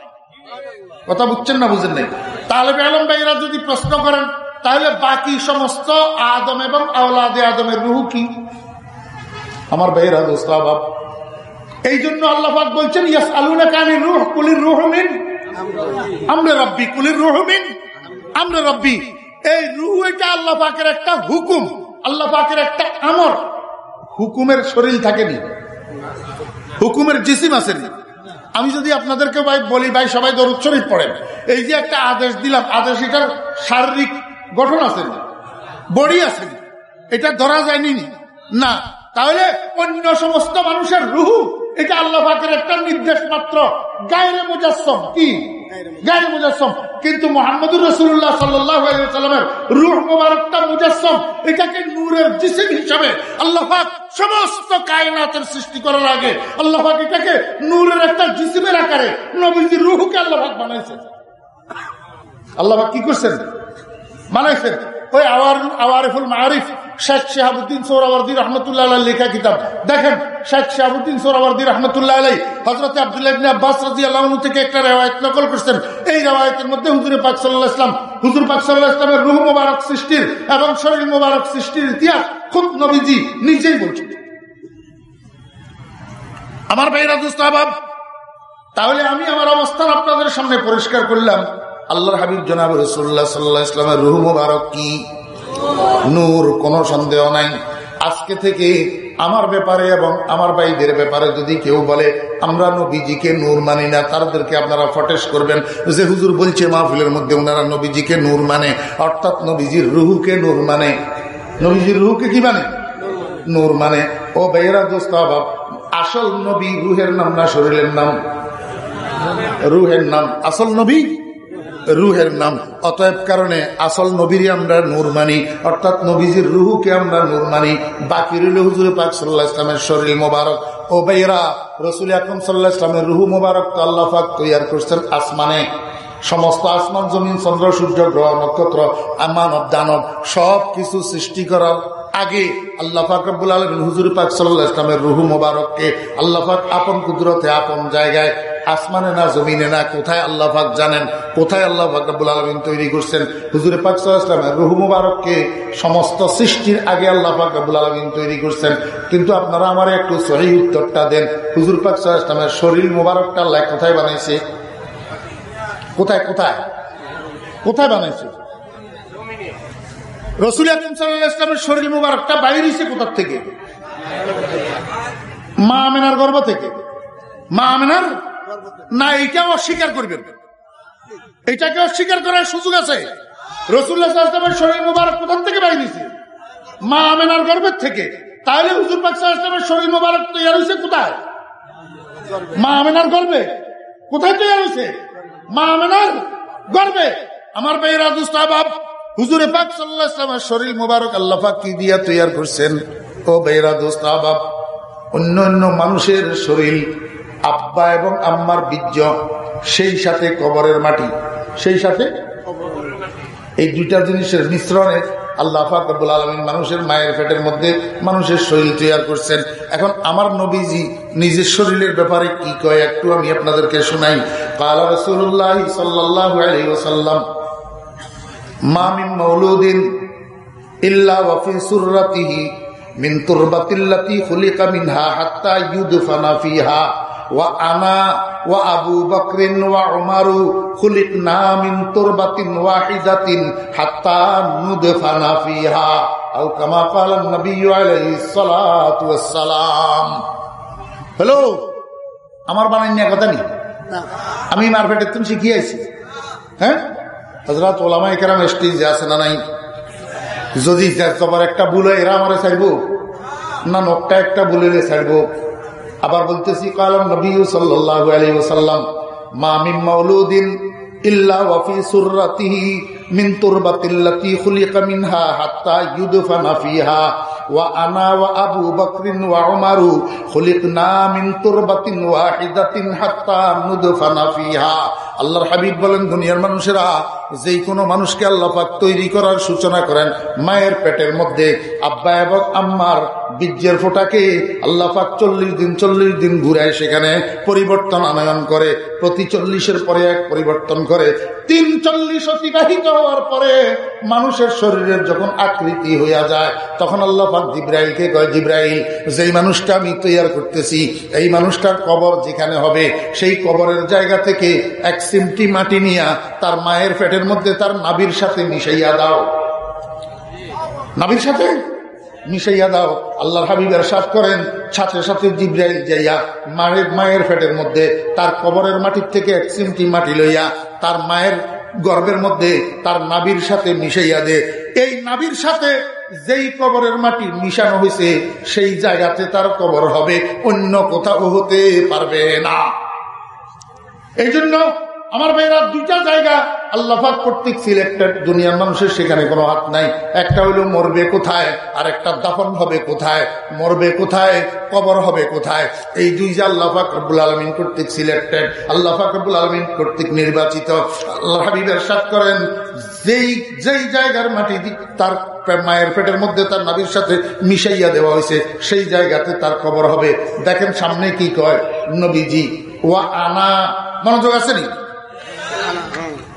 কথা বুঝছেন না বুঝেন নাই? তাহলে আলম ভাইরা যদি প্রশ্ন করেন, তাহলে বাকি সমস্ত আদম এবং আওলাদে আদমের রুহু কি? আমার ভাইয়েরা দোস্তাব এই জন্য আল্লাহাক বলছেন ইয়াস আলুনা কানি রুহ, কুলির রুহমিন আমরা রব্বি, কুলির রুহমিন আমরা রব্বি, এই রুহু এটা আল্লাহ পাকের একটা হুকুম, আল্লাহ পাকের একটা আমর। হুকুমের শরীর থাকেনি। হুকুমের জিসিম আসেনি আমি যদি আপনাদেরকে ভাই বলি, ভাই, সবাই দরুদ শরীফ পড়েন। এই যে একটা আদেশ দিলাম, আদেশ এটার শারীরিক গঠন আছে বডি আছে এটা ধরা যায়নি না? তাহলে অন্য সমস্ত মানুষের রুহু, এটা আল্লাহ একটা নির্দেশ মাত্র গায়ের মুজাসম কি? মুজাসম। কিন্তু মোহাম্মদুর রসুল্লাহ সাল্লামের রুহ মোবারকটা মুজাসম, এটাকে নূরের জিসিম হিসাবে আল্লাহাক সমস্ত কায়নাতের সৃষ্টি করার আগে আল্লাহাক এটাকে নূরের একটা জিসিমের আকারে নবীজির রুহকে আল্লাহাক বানাইছেন। আল্লাহ কি করছেন? বানাইছেন। ওই আওয়ার, আওয়ারিফুল মারিফ, শেখ শাহাবুদ্দিন সৌরাবর্দি রহমতুল্লাহ লেখা কিতাব। দেখেন, শেখ শাহাবুদ্দিন সৌরাবর্দি রহমতুল্লাহ হজরত আবদুল্লাহ আব্বাস রাজি আল্লাহ থেকে একটা রেওয়ায়ত নকল করছেন। এই রেওয়ায়তের মধ্যে হুজুর পাক সাল্লাহ ইসলাম হুজুর পাক সাল্লাহ ইসলামের রুহ মোবারক সৃষ্টির এবং শরীর মোবারক সৃষ্টির ইতিহাস খুব নবীজি নিজেই বলছেন। আমার ভাইরা দুস্তাহাব তাহলে আমি আমার অবস্থান আপনাদের সামনে পরিষ্কার করলাম। আল্লাহর হাবিব জনাব রসুল্লাহ সাল্লাহ ইসলামের রুহ মোবারক কি? নূর, কোনো সন্দেহ নাই। আজকে থেকে আমার ব্যাপারে এবং আমার ভাইদের ব্যাপারে যদি কেউ বলে, আমরা নবীজিকে নূর মানি না, তাদেরকে আপনারা ফটেস করবেন। যে হুজুর বলছে, মাহফিলের মধ্যে ওনারা নবীজিকে নূর মানে। অর্থাৎ নবীজির রুহুকে নূর মানে। নবীজির রুহুকে কি মানে? নূর মানে। ও বেয়েরা দোস্ত আসল নবী রুহের নাম না শরীরের নাম? রুহের নাম। আসল নবী? রুহের নাম। অতএব কারণে আসল নবীরই আমরা নূর মানি, অর্থাৎ নবীজির রুহুকে আমরা নূর মানি। বাকি রইল হুজুর পাক সাল্লাহ ইসলামের শরীর মোবারক। ও বেরা রসুল আকরম সাল্লাহ ইসলামের রুহু মোবারক তো আল্লাহ পাক তৈয়ার করছেন আসমানে। সমস্ত আসমান, জমিন, চন্দ্র, সূর্য, গ্রহ, নক্ষত্র মানব দানব সব কিছু সৃষ্টি করার আগে আল্লাহ ফাকবুল আলমিন হুজুর পাক সাল্লাহ ইসলামের রুহু মোবারককে আল্লাহ পাক আপন কুদরতে, আপন জায়গায় আসমানে না, জমিনে না, কোথায় আল্লাহ পাক জানেন, কোথায় আল্লাহ ফাকবুল আলমিন তৈরি করছেন? হুজুর পাক সাল্লাহ ইসলামের রুহু মোবারককে সমস্ত সৃষ্টির আগে আল্লাহ ফাকবুল আলমিন তৈরি করছেন। কিন্তু আপনারা আমার একটু সহি উত্তরটা দেন। হুজুর পাক শরীর মুবারকটা আল্লাহ কোথায় বানাইছে? কোথায় কোথায়? কোথায় বানাইছে? রসুল ইসলামের শরীর মুবারকটা বাইরে হয়েছে কোথার থেকে? মা আমেনার গর্ব থেকে। মা আমেনার না এইটা অস্বীকার করবেন। এটাকে অস্বীকার করার সুযোগ আছে। রসুল্লাহামের শরীর মুবারক কোথার থেকে বাইরে হয়েছে মা আমেনার গর্বের থেকে। তাহলে হুজুর পাকসামের শরীর মুবারক তৈরি হয়েছে কোথায়? মা আমেনার গর্বে কোথায় তৈরি হয়েছে মা আমেনার গর্বে আমার ভাইয়েরা দুস্তাবাব হুজুরে পাক সাল্লাহামের শরীর মোবারক আল্লাহাক কি দিয়া তৈয়ার করছেন? ও বেরা দোস্তাবাব অন্য অন্য মানুষের শরীর আব্বা এবং আম্মার বীর্য, সেই সাথে কবরের মাটি, সেই সাথে এই দুইটা জিনিসের মিশ্রণে আল্লাহ ফাকবুল আলমিন মানুষের মায়ের পেটের মধ্যে মানুষের শরীর তৈরি করছেন। এখন আমার নবীজি নিজের শরীরের ব্যাপারে কি কয় একটু আমি আপনাদেরকে শোনাই। কালা রসুল্লাহ সাল্লাহ আলী ওসাল্লাম মামিন মৌলুদিন ইল্লা ওয়াফি সুররাতিহি মিন তুরবাতিল্লাতি খুলিকা মিনহা হাত্তা ইউদফানা ফিহা। ওয়া আনা ওয়া আবু বকরিন ওয়া উমারু খুলিকনা মিন তুরবাতিন ওয়াহিদাতিন হাত্তা নুদফানা ফিহা আও কামা ক্বালা নবী আলাইহিস সালাতু ওয়াস সালাম হ্যালো আমার বানাইনা কথা নেই আমি মারফেটের তুমি শিখিয়েছি হ্যাঁ হজরত ওলামা কেরাম স্টেজে আছে না নাই যদি তোমার একটা বুলে এরা আমারে ছাড়বো না নকটা একটা বুলে ছাড়বো আবার বলতেছি কালাম নবী সাল্লাহ আলী ওসাল্লাম মা মিম মৌলুদ্দিন ইল্লা ওয়াফি সুররাতিহি মিন তুরবাতিল্লাতি খুলিকা মিনহা হাত্তা ইউদফানা ফিহা। ওয়া আনা ওয়া আবু বকরিন ওয়া উমারু খুলিকনা মিন তুরবাতিন ওয়াহিদাতিন হাত্তা নুদফানা ফিহা। আল্লাহর হাবিব বলেন, দুনিয়ার মানুষেরা যেই কোনো মানুষকে আল্লাহ পাক তৈরি করার সূচনা করেন, মায়ের পেটের মধ্যে, আব্বা এবং আম্মার বীর্যের ফোটাকে আল্লাহ পাক চল্লিশ দিন চল্লিশ দিন ঘুরায় সেখানে পরিবর্তন আনয়ন করে, প্রতি চল্লিশের পরে এক পরিবর্তন করে, তিন চল্লিশ অতিবাহিত হওয়ার পরে মানুষের শরীরের যখন আকৃতি হইয়া যায়, তখন আল্লাহ পাক জিব্রাইলকে কয়, জিব্রাইল, যেই মানুষটা আমি তৈয়ার করতেছি, এই মানুষটার কবর যেখানে হবে, সেই কবরের জায়গা থেকে এক সিমটি মাটি নিয়া তার মায়ের পেটের মধ্যে তার নাবির সাথে মিশাইয়া দাও। নাবির সাথে? মিশাইয়া দাও। আল্লাহ হাবিবের সাথ করেন। সাথে সাথে জিব্রাইল যাইয়া মায়ের মায়ের ফেটের মধ্যে তার কবরের মাটির থেকে এক সিমটি মাটি লইয়া তার মায়ের গর্বের মধ্যে তার নাবির সাথে মিশাইয়া দে। এই নাবির সাথে যেই কবরের মাটি মিশানো হয়েছে সেই জায়গাতে তার কবর হবে। অন্য কোথাও হতে পারবে না। এই জন্য আমার ভাইরা দুইটা জায়গা আল্লাহাক কর্তৃক সিলেক্টেড দুনিয়ার মানুষের সেখানে কোনো হাত নাই। একটা হইল মরবে কোথায়? আর একটা দাফন হবে কোথায়? মরবে কোথায়? কবর হবে কোথায়? এই দুই যে আল্লাহ ফাকরুল আলমিন কর্তৃক সিলেক্টেড, আল্লাহ ফাকরুল আলমিন কর্তৃক নির্বাচিত, আল্লাহ হাবিবের সাথ করেন, যেই যেই জায়গার মাটি তার মায়ের পেটের মধ্যে তার নাবির সাথে মিশাইয়া দেওয়া হয়েছে, সেই জায়গাতে তার কবর হবে। দেখেন সামনে কি কয়? নবীজি, ওয়া আনা মনোযোগ আছে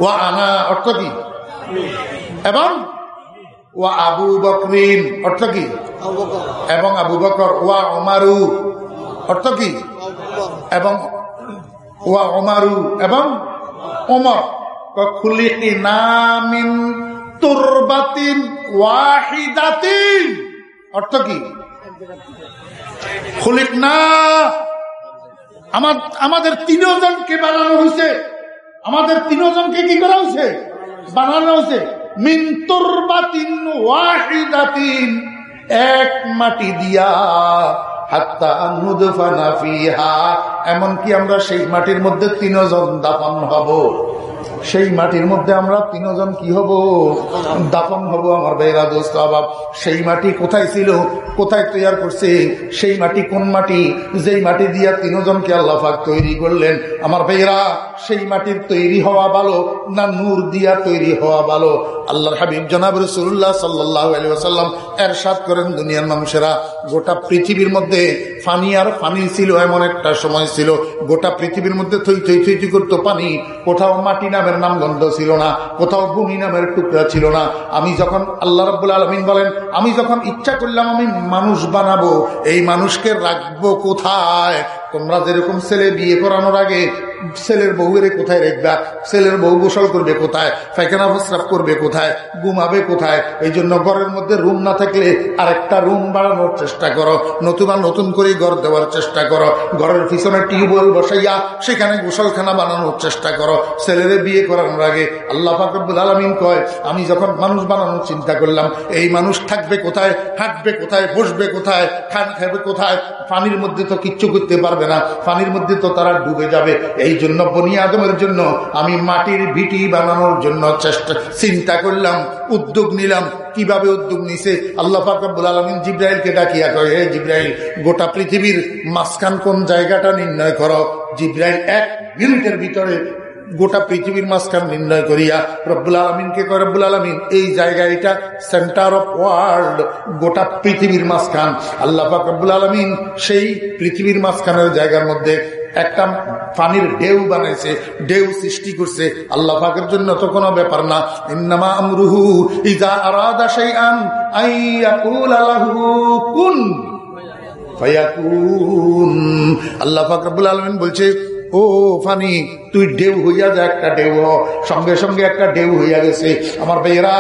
ওয়া আনা অর্থ কি? এবং ও আবু বকরিন অর্থ কি? এবং আবু বকর, ওয়া ওমারু অর্থ কি? এবং ওয়া ওমারু এবং ওমর খুলিকি নামিন তুরবাতিন ওয়াহিদাতিন অর্থ কি? খুলিক না আমাদের তিনজনকে বানানো হয়েছে। আমাদের তিনজনকে কি করা হয়েছে? বানানো হয়েছে। মিন্তুর বাতিন ওয়াহিদাতিন। এক মাটি দিয়া এমনকি আমরা সেই মাটির মধ্যে তিনজন দাফন হব। সেই মাটির মধ্যে আমরা তিনজন কি হব? দাফন হব আমার বেরা দোস্ত অভাব সেই মাটি কোথায় ছিল? কোথায় তৈরি করছে? সেই মাটি কোন মাটি? যেই মাটি দিয়া তিনজনকে আল্লাহাক তৈরি করলেন। আমার বেরা সেই মাটির তৈরি হওয়া ভালো না নূর দিয়া তৈরি হওয়া ভালো? আল্লাহর হাবিব জনাব রসুল্লাহ সাল্লাহ আলী আসাল্লাম এরশাদ করেন দুনিয়ার মানুষেরা। গোটা পৃথিবীর মধ্যে ফানি আর ফানি ছিল, এমন একটা সময় ছিল। গোটা পৃথিবীর মধ্যে থই থই থই করতো পানি। কোথাও মাটি নামের নাম গন্ধ ছিল না, কোথাও ভূমি নামের টুকরা ছিল না। আমি যখন আল্লাহ রব্বুল আলমিন বলেন, আমি যখন ইচ্ছা করলাম আমি মানুষ বানাবো, এই মানুষকে রাখব কোথায়? তোমরা যেরকম ছেলে বিয়ে করানোর আগে ছেলের বউয়ের কোথায় রেখবা? ছেলের বউ গোসল করবে কোথায়? ফাইখানা প্রস্রাব করবে কোথায়? ঘুমাবে কোথায়? এই জন্য ঘরের মধ্যে রুম না থাকলে আরেকটা রুম বাড়ানোর চেষ্টা করো। নতুবা নতুন করে ঘর দেওয়ার চেষ্টা করো। ঘরের পিছনে টিউবওয়েল বসাইয়া সেখানে গোসলখানা বানানোর চেষ্টা করো। ছেলেরে বিয়ে করানোর আগে আল্লাহ ফাকরুল আলমিন কয়, আমি যখন মানুষ বানানোর চিন্তা করলাম, এই মানুষ থাকবে কোথায়? হাঁটবে কোথায়? বসবে কোথায়? খান খাবে কোথায়? পানির মধ্যে তো কিচ্ছু করতে পারবে না। পানির মধ্যে তো তারা ডুবে যাবে। এই জন্য বনি আদমের জন্য আমি মাটির ভিটি বানানোর জন্য চেষ্টা, চিন্তা করলাম, উদ্যোগ নিলাম। কীভাবে উদ্যোগ নিছে? আল্লাহ ফাকবুল আলমিন জিব্রাইলকে ডাকিয়া কয়, হে জিব্রাইল, গোটা পৃথিবীর মাঝখান কোন জায়গাটা নির্ণয় করো? জিব্রাইল এক মিনিটের ভিতরে গোটা পৃথিবীর মাঝখান নির্ণয় করিয়া, রব্বুল আলমিনকে কয় রব্বুল আলমিন? এই জায়গা এটা সেন্টার অফ ওয়ার্ল্ড গোটা পৃথিবীর মাঝখান। আল্লাহ রব্বুল আলমিন সেই পৃথিবীর মাঝখানের জায়গার মধ্যে একটা পানির ঢেউ বানাইছে, ঢেউ সৃষ্টি করছে। আল্লাহ পাকের জন্য তো কোনো ব্যাপার না। ইন্নামা ইজা আরাদা আল্লাহ ফাকরাবুল আলমিন বলছে ও ফানি, তুই ঢেউ হইয়া যা একটা ঢেউ সঙ্গে সঙ্গে একটা ঢেউ হইয়া গেছে। আমার ভাইয়েরা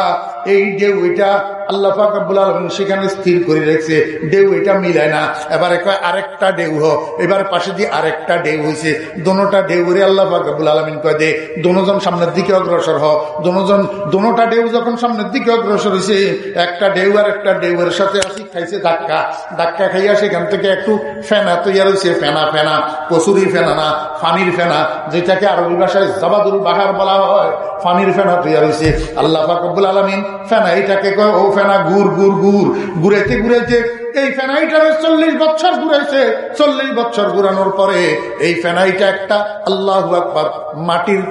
এই ঢেউ এটা আল্লাহ ফাকাবুল আলমিন সেখানে স্থির করে রেখেছে। ঢেউ এটা মিলায় না। এবারে কয় আরেকটা ঢেউ হ এবার পাশে দিয়ে আরেকটা ঢেউ হয়েছে দোনোটা ঢেউ রে আল্লাহ ফাকাবুল আলমিন কয় দে দোনোজন সামনের দিকে অগ্রসর হ। দোনোজন দোনোটা ঢেউ যখন সামনের দিকে অগ্রসর হয়েছে একটা ঢেউ আর একটা ঢেউয়ের সাথে আসি খাইছে ধাক্কা। ধাক্কা খাইয়া সেখান থেকে একটু ফেনা তৈরি হয়েছে ফেনা ফেনা কসুরি ফেনা না, ফানির ফেনা। যেটাকে আরবি ভাষায় জাবাদুল বাহার বলা হয়। ফানির ফেনা তৈরি হয়েছে আল্লাহ ফাকবুল আলমিন ফেনা এটাকে কয়, ও ফেনা গুড় গুড় গুড়। ঘুরেতে ঘুরেতে এই ফেনাইটারে চল্লিশ বছর ঘুরেছে চল্লিশ বছর ঘুরানোর পরে এই ফেনাইটা একটা আল্লাহ আকবর মাটির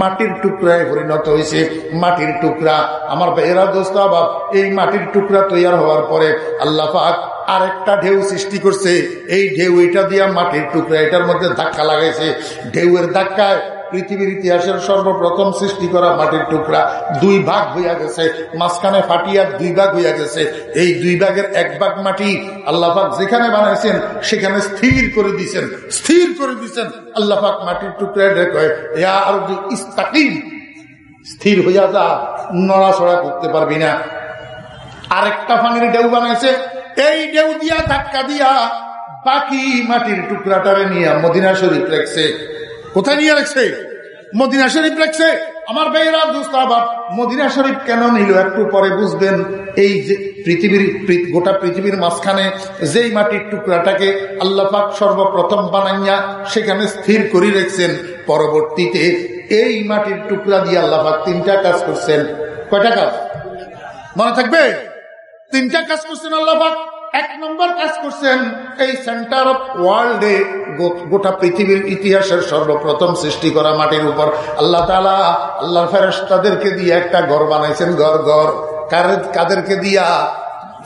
মাটির টুকরায় পরিণত হয়েছে। মাটির টুকরা। আমার বেহরা দোস্ত আবাব এই মাটির টুকরা তৈরি হওয়ার পরে আল্লাহ পাক আরেকটা ঢেউ সৃষ্টি করছে। এই ঢেউ এটা দিয়া মাটির টুকরা এটার মধ্যে ধাক্কা লাগাইছে। ঢেউয়ের ধাক্কায় পৃথিবীর ইতিহাসের সর্বপ্রথম সৃষ্টি করা মাটির টুকরা দুই ভাগ হইয়া গেছে, মাঝখানে ফাটিয়া দুই ভাগ হইয়া গেছে। এই দুই ভাগের এক ভাগ মাটি আল্লাহাক যেখানে বানাইছেন, সেখানে স্থির করে দিছেন, স্থির করে দিছেন। আল্লাহাক মাটির টুকরা আর ইস্তাকিম, স্থির হইয়া যা, নড়াচড়া করতে পারবি না। আরেকটা পানির ঢেউ বানাইছে, এই ঢেউ দিয়া ধাক্কা দিয়া বাকি মাটির টুকরাটারে নিয়ে মদিনা শরীফ রেখছে। কোথায় নিয়ে রাখছে? মদিনা শরীফ রাখছে? আমার ভাইয়েরা দুস্তাবাদ মদিনা শরীফ কেন নিল? একটু পরে বুঝবেন এই যে পৃথিবীর গোটা পৃথিবীর মাঝখানে যেই মাটির টুকরাটাকে আল্লাপাক সর্বপ্রথম বানাইয়া সেখানে স্থির করে রেখেছেন, পরবর্তীতে এই মাটির টুকরা দিয়ে আল্লাপাক তিনটা কাজ করছেন। কয়টা কাজ? মনে থাকবে? তিনটা কাজ করছেন আল্লাপাক এক নম্বর কাজ করছেন এই সেন্টার অফ ওয়ার্ল্ডে গোটা পৃথিবীর ইতিহাসের সর্বপ্রথম সৃষ্টি করা মাটির উপর। আল্লাহ তালা আল্লাহ ফেরস্তাদেরকে দিয়ে একটা ঘর বানাইছেন, ঘর ঘর। কাদেরকে দিয়া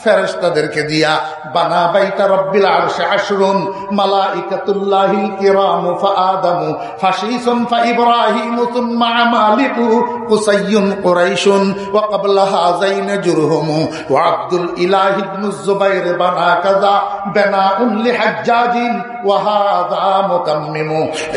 ফেরেস্তাদেরকে দিয়া, বানা বাইতা রব্বিল আরশে আশরুন, মালাইকাতুল্লাহিল কিরামু ফাআদামু ফাশিসুন সুম্মা কুসাইয়ুন কুরাইশুন, ওয়া ওয়া আব্দুল জুবাইর বানা কাযা বানাউন লিহাজ্জাজিন ওয়া হাযা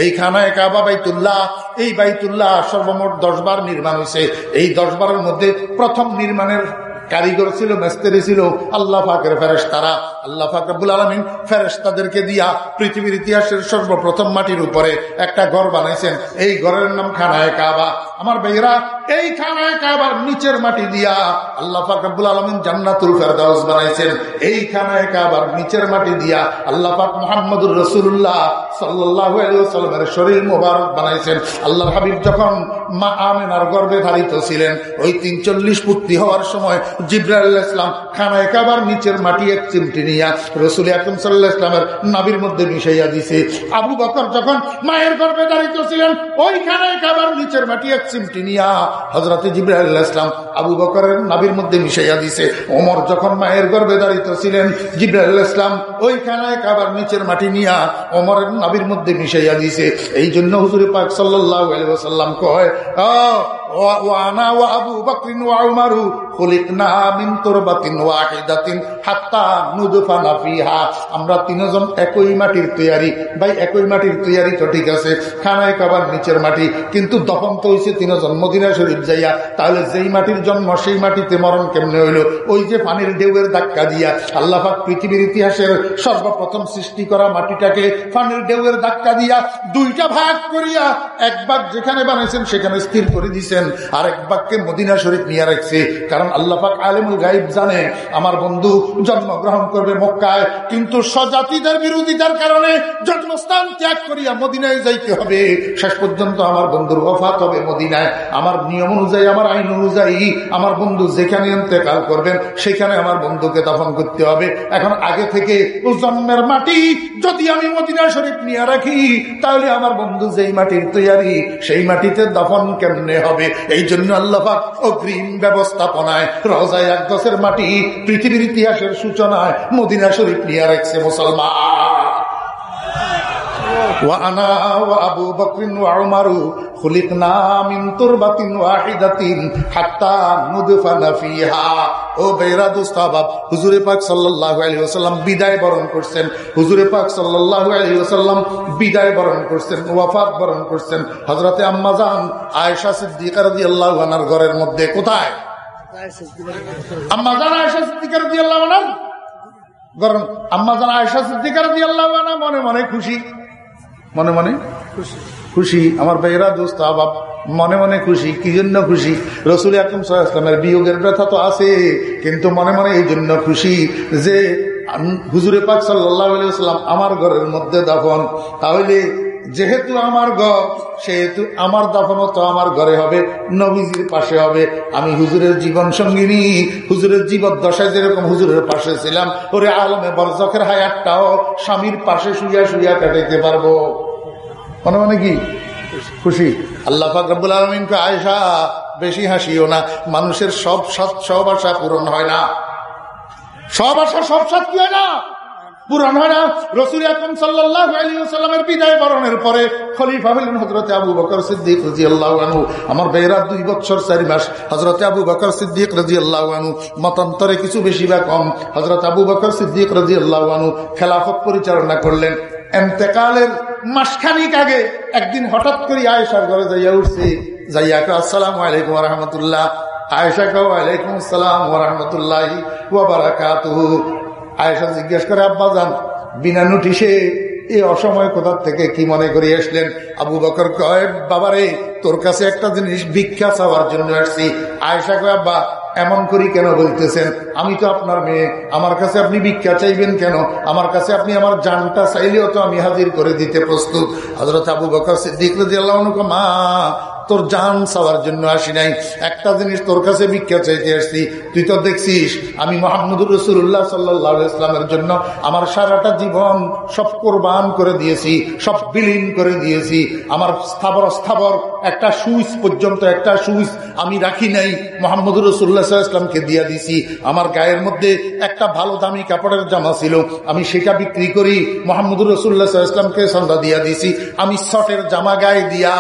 এই কাবা বাইতুল্লাহ এই বাইতুল্লাহ সর্বমোট 10 বার নির্মাণ হয়েছে এই 10 বারের মধ্যে প্রথম নির্মাণের কারিগর ছিল, মেস্তেরি ছিল, আল্লাহ ফাকের ফেরেস তারা আল্লাহ ফাকবুল আলমিন ফেরেস তাদেরকে দিয়া পৃথিবীর ইতিহাসের সর্বপ্রথম মাটির উপরে একটা ঘর বানাইছেন। এই ঘরের নাম খানায় কাবা। আমার বেহরা এই খানায় কাবার নিচের মাটি দিয়া আল্লাহ ফাকবুল আলমিন জান্নাতুল ফেরদাউস বানাইছেন। এই খানায় কাবার নিচের মাটি দিয়া আল্লাহ পাক মোহাম্মদুর রসুল্লাহ সাল্লাহ সাল্লামের শরীর মোবারক বানাইছেন। আল্লাহ হাবিব যখন মা আমেনার গর্বে ধারিত ছিলেন, ওই তিন চল্লিশ পুত্রি হওয়ার সময় জিব্রাহ ইসলাম খানায় কাবার নিচের মাটি এক চিমটি নিয়া রসুল আকরম সাল্লাহ ইসলামের নাবির মধ্যে মিশাইয়া দিছে। আবু বকর যখন মায়ের গর্বে ধারিত ছিলেন, ওই খানায় কাবার নিচের মাটি এক চিমটি নিয়া হজরত জিব্রাহ আবু বকরের নাবির মধ্যে মিশাইয়া দিছে। ওমর যখন মায়ের গর্বে দাঁড়িত ছিলেন জিব্রাহ ইসলাম ওই খানায় কাবার নিচের মাটি নিয়া ওমরের নাবির মধ্যে মিশাইয়া দিছে। এই জন্য হুজুর পাক সাল্লাহ সাল্লাম কয় তাহলে যেই মাটির জন্ম, সেই মাটিতে মরণ কেমনে হইল? ওই যে পানির ঢেউয়ের ধাক্কা দিয়া আল্লাহাক পৃথিবীর ইতিহাসের সর্বপ্রথম সৃষ্টি করা মাটিটাকে পানির ঢেউয়ের ধাক্কা দিয়া দুইটা ভাগ করিয়া এক ভাগ যেখানে বানাইছেন, সেখানে স্থির করে দিছেন আর এক ভাগকে মদিনা শরীফ নিয়ে রাখছে। কারণ আল্লাহাক আলিমুল গাইব জানে, আমার বন্ধু জন্মগ্রহণ করবে মক্কায়, কিন্তু স্বজাতিদের বিরোধিতার কারণে জন্মস্থান ত্যাগ করিয়া মদিনায় যাইতে হবে। শেষ পর্যন্ত আমার বন্ধুর অফাত হবে মদিনায়। আমার নিয়ম অনুযায়ী, আমার আইন অনুযায়ী আমার বন্ধু যেখানে ইন্তেকাল করবেন, সেখানে আমার বন্ধুকে দফন করতে হবে। এখন আগে থেকে জন্মের মাটি যদি আমি মদিনা শরীফ নিয়ে রাখি, তাহলে আমার বন্ধু যেই মাটির তৈয়ারি, সেই মাটিতে দফন কেমনে হবে? এই জন্য আল্লাহাক অগ্রিম ব্যবস্থাপনায় রজায় একদশের মাটি পৃথিবীর ইতিহাসের সূচনায় মদিনা শরীফ নিয়ে রাখছে মুসলমান وأنا وأبو بكر وعمر خلقنا من تربة واحدة حتى ندفن فيها ও বেহরা দুস্তাবাব হুজুরে পাক সাল্লাহ আলী ওসাল্লাম বিদায় বরণ করছেন। হুজুরে পাক সাল্লাহ আলী ওসাল্লাম বিদায় বরণ করছেন, ওয়াফাত বরণ করছেন। হজরতে আম্মাজান আয়েশা সিদ্দিকার দিয়ে আল্লাহ ঘরের মধ্যে কোথায়? আম্মাজান আয়েশা আল্লাহ আয়েশা মনে মনে খুশি। মনে মনে? খুশি। আমার বেহরা দোস্ত, আবাব মনে মনে খুশি, কি জন্য খুশি? রসুল আকরম সাল্লামের বিয়োগের ব্যথা তো আছে, কিন্তু মনে মনে এই জন্য খুশি যে হুজুরে পাক সাল্লাহ সাল্লাম আমার ঘরের মধ্যে দাফন। তাহলে যেহেতু আমার ঘর, সেহেতু আমার দাফনও তো আমার ঘরে হবে, নবীজির পাশে হবে। আমি হুজুরের জীবন সঙ্গিনী, হুজুরের জীবন দশায় যেরকম হুজুরের পাশে ছিলাম, ওরে আলমে বরজখের হায়াতটাও স্বামীর পাশে শুইয়া শুইয়া কাটাইতে পারব। মনে মনে কি? খুশি। আল্লাহ ফাকরাবুল আলমিনকে আয়সা বেশি হাসিও না। মানুষের সব সব আশা পূরণ হয় না। সব আশা, সব সাত কি হয় না? হয় না। বরণের পরে হজরতে আবু বকর সিদ্দিক আল্লাহ আমার দুই মাস হজরতে আবু বকর সিদ্দিক আল্লাহ মতান্তরে কিছু বেশি বা কম হজরত আবু বকর সিদ্দিক আল্লাহ খেলাফত পরিচালনা করলেন। এতেকালের মাসখানিক আগে একদিন হঠাৎ করে আয়েশার ঘরে যাইয়া উঠছে। যাইয়া কে আসসালাম আলাইকুম রহমতুল্লাহ। আয়েশা কাউ আলাইকুম আসসালাম রহমতুল্লাহ আয়েশা জিজ্ঞেস করে, আব্বা যান বিনা নোটিশে এই অসময় কোথার থেকে কি মনে করে আসলেন? আবু বকর কয়, বাবারে, তোর কাছে একটা জিনিস ভিক্ষা চাওয়ার জন্য আসছি। আয়েশা কয়, আব্বা এমন করি কেন বলতেছেন? আমি তো আপনার মেয়ে। আমার কাছে আপনি ভিক্ষা চাইবেন কেন? আমার কাছে আপনি আমার জানটা চাইলেও তো আমি হাজির করে দিতে প্রস্তুত। হজরত আবু বকর সিদ্দিক মা তোর জান চাওয়ার জন্য আসি নাই। একটা জিনিস তোর কাছে ভিক্ষা চাইতে আসছি, তুই তো দেখছিস, আমি মোহাম্মদুর রসুল্লাহ সাল্লাহ ইসলামের জন্য আমার সারাটা জীবন সব কোরবান করে দিয়েছি, সব বিলীন করে দিয়েছি। আমার স্থাবর স্থাবর একটা সুইচ পর্যন্ত একটা সুইচ আমি রাখি নাই। মোহাম্মদুর রসুল্লাহ ইসলামকে দিয়ে দিছি। আমার গায়ের মধ্যে একটা ভালো দামি কাপড়ের জামা ছিল। আমি সেটা বিক্রি করি। মোহাম্মদুর রসুল্লাহ ইসলামকে সন্ধ্যা দিয়া দিছি। আমি শটের জামা গায়ে দিয়া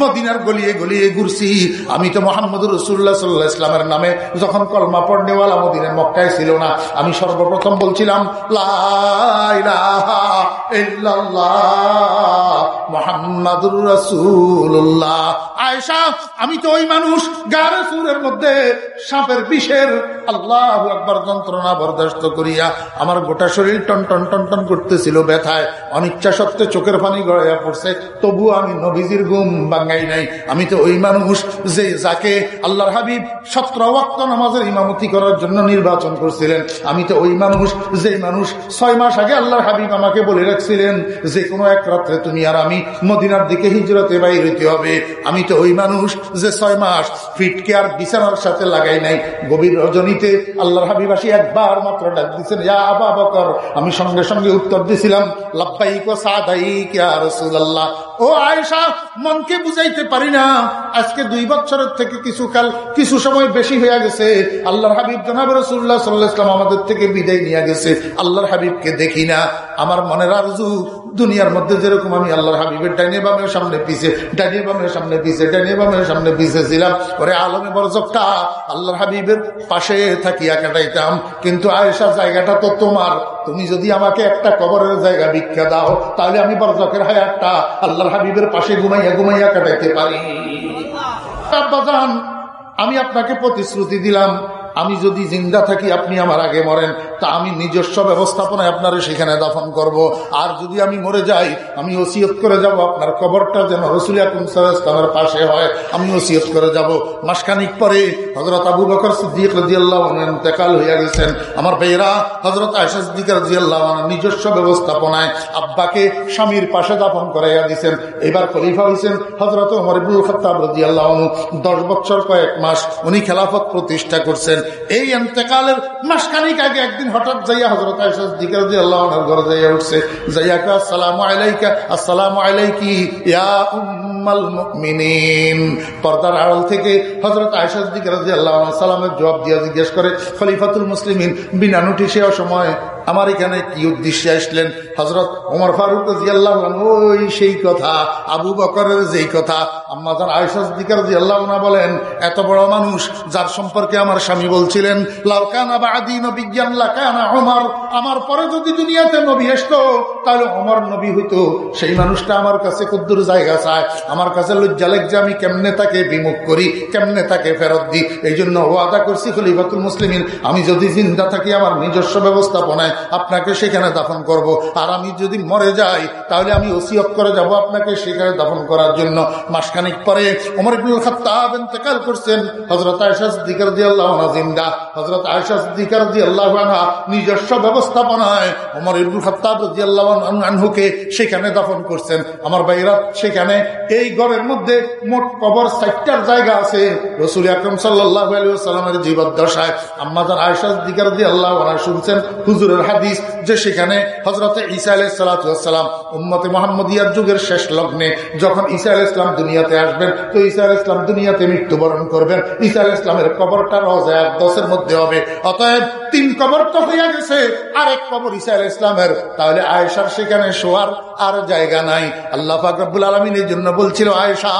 মদিনার গলিয়ে গলিয়ে ঘুরছি। আমি তো মোহাম্মদ রসুল্লাহ সাল্লাহ ইসলামের নামে যখন কলমা পড়নেওয়ালা মদিনের মক্কায় ছিল না, আমি সর্বপ্রথম বলছিলাম মোহাম্মদুর আমি তো ওই মানুষ গারে সুরের মধ্যে সাপের বিষের আল্লাহ একবার যন্ত্রণা বরদাস্ত করিয়া আমার গোটা শরীর টন টন টন টন করতেছিল, ব্যথায়, অনিচ্ছা সত্ত্বে চোখের পানি গড়াইয়া পড়ছে। তবু আমি নবীজির ঘুম বাঙ্গাই নাই। আমি তো ওই মানুষ যে যাকে আল্লাহর হাবিব সত্র ওয়াক্ত নামাজের ইমামতি করার জন্য নির্বাচন করছিলেন। আমি তো ওই মানুষ যে মানুষ ছয় মাস আগে আল্লাহর হাবিব আমাকে বলে রাখছিলেন যে, কোনো এক রাত্রে তুমি আর আমি মদিনার দিকে হিজরতে বাইর হইতে হবে। আমি তো ওই মানুষ যে ছয় মাস ফিটকে আর বিছানার সাথে লাগাই নাই। গভীর রজনীতে আল্লাহর হাবিব আসি একবার মাত্র ডাক দিচ্ছেন আমি সঙ্গে সঙ্গে উত্তর দিছিলাম ও মনকে বুঝাইতে পারি না। আজকে দুই বছরের থেকে কিছু কাল, কিছু সময় বেশি হয়ে গেছে। আল্লাহর হাবিব জনাব রসুল্লাহ সাল্লাহাম আমাদের থেকে বিদায় নিয়ে গেছে। আল্লাহর হাবিবকে দেখি না। আমার মনের আরজু দুনিয়ার মধ্যে যেরকম আমি আল্লাহর হাবিবের ডাইনে বামের সামনে পিছে, ডাইনে বামের সামনে পিছে, ডাইনে বামের সামনে পিছে ছিলাম, ওরে আলমে বরজকটা আল্লাহর হাবিবের পাশে থাকিয়া কাটাইতাম। কিন্তু আয়েশা জায়গাটা তো তোমার। তুমি যদি আমাকে একটা কবরের জায়গা ভিক্ষা দাও, তাহলে আমি বরজকের হায়াতটা আল্লাহর হাবিবের পাশে ঘুমাইয়া ঘুমাইয়া কাটাইতে পারি। আমি আপনাকে প্রতিশ্রুতি দিলাম। আমি যদি জিন্দা থাকি, আপনি আমার আগে মরেন। তা আমি নিজস্ব ব্যবস্থাপনায় আপনার সেখানে দাফন করব। আর যদি আমি মরে যাই, আমি ওসিয়ত করে যাব। আপনার কবরটা যেন রসুল পাশে হয়, আমি ওসিয়ত করে যাব। মাসখানিক পরে হজরত আবু বকর সিদ্দিক রাজিয়াল্লাহ হইয়া গেছেন। আমার বেয়েরা হজরত আয়সা রাজিয়াল্লাহ নিজস্ব ব্যবস্থাপনায় আব্বাকে স্বামীর পাশে দাফন করাইয়া দিয়েছেন এবার খলিফা হয়েছেন হজরত মরিবুল খতাব রাজিয়াল্লাহ দশ বছর কয়েক মাস উনি খেলাফত প্রতিষ্ঠা করছেন। এই এতেকালের মাসখানিক আগে একদিন হঠাৎ যাইয়া হজরত আল্লাহ ঘরে যাইয়া উঠছে, যাইয়া আসসালাম আলাইকা, আসসালাম আলাইকি ইয়া উম্মাল মুমিনিন। পর্দার আড়াল থেকে হজরত দিকে রাজি আল্লাহ সালামের জবাব দিয়া জিজ্ঞেস করে, খলিফাতুল মুসলিমিন, বিনা নোটিশে সময় আমার এখানে কি উদ্দেশ্যে আসলেন? হজরত ওমর ফারুক রাজিয়াল্লাহ ওই সেই কথা, আবু বকরের যেই কথা আম্মাজান আয়সাস দিকার রাজিয়াল্লাহ বলেন, এত বড় মানুষ যার সম্পর্কে আমার স্বামী বলছিলেন লাউকানা বা আদি নবী জ্ঞান লাকানা ওমর, আমার পরে যদি দুনিয়াতে নবী আসতো, তাহলে ওমর নবী হইতো। সেই মানুষটা আমার কাছে কুদ্দুর জায়গা চায়। আমার কাছে লজ্জা যে আমি কেমনে তাকে বিমুখ করি, কেমনে তাকে ফেরত দিই? এই জন্য ওয়াদা করছি খলিফাতুল মুসলিমিন, আমি যদি জিন্দা থাকি, আমার নিজস্ব ব্যবস্থাপনায় আপনাকে সেখানে দাফন করব। আর আমি যদি মরে যাই, তাহলে আমি ওসিয়ত করে যাব আপনাকে সেখানে দাফন করার জন্য। মাসখানিক পরে ওমর ইবনুল খাত্তাব ইন্তেকাল করছেন। হজরত আয়সা সিদ্দিকার দি আল্লাহ জিন্দা। হজরত আয়সা সিদ্দিকার দি আল্লাহ নিজস্ব ব্যবস্থাপনায় ওমর ইবনুল খাত্তাব দি আল্লাহ আনহুকে সেখানে দাফন করছেন। আমার ভাইরা সেখানে এই ঘরের মধ্যে মোট কবর সাইটার জায়গা আছে। রসুল আকরম সাল্লাহ আলিয়াল্লামের জীবদ্দশায়। আম্মাজার আয়সা দিকার দিয়ে আল্লাহ শুনছেন, হুজুরের হাদিস যে সেখানে হজরত ইসা আলাই সালাতাম উম্মতে মোহাম্মদিয়ার যুগের শেষ লগ্নে যখন ইসা আল ইসলাম দুনিয়াতে আসবেন, তো ইসা আল ইসলাম দুনিয়াতে মৃত্যুবরণ করবেন। ইসা আল ইসলামের কবরটা রোজা দশের মধ্যে হবে। অতএব তিন কবর তো হইয়া গেছে, আরেক কবর ইসা আল ইসলামের তাহলে আয়েশার সেখানে শোয়ার আর জায়গা নাই। আল্লাহ ফাকরাবুল আলমিনের জন্য বলছিল, আয়েশা,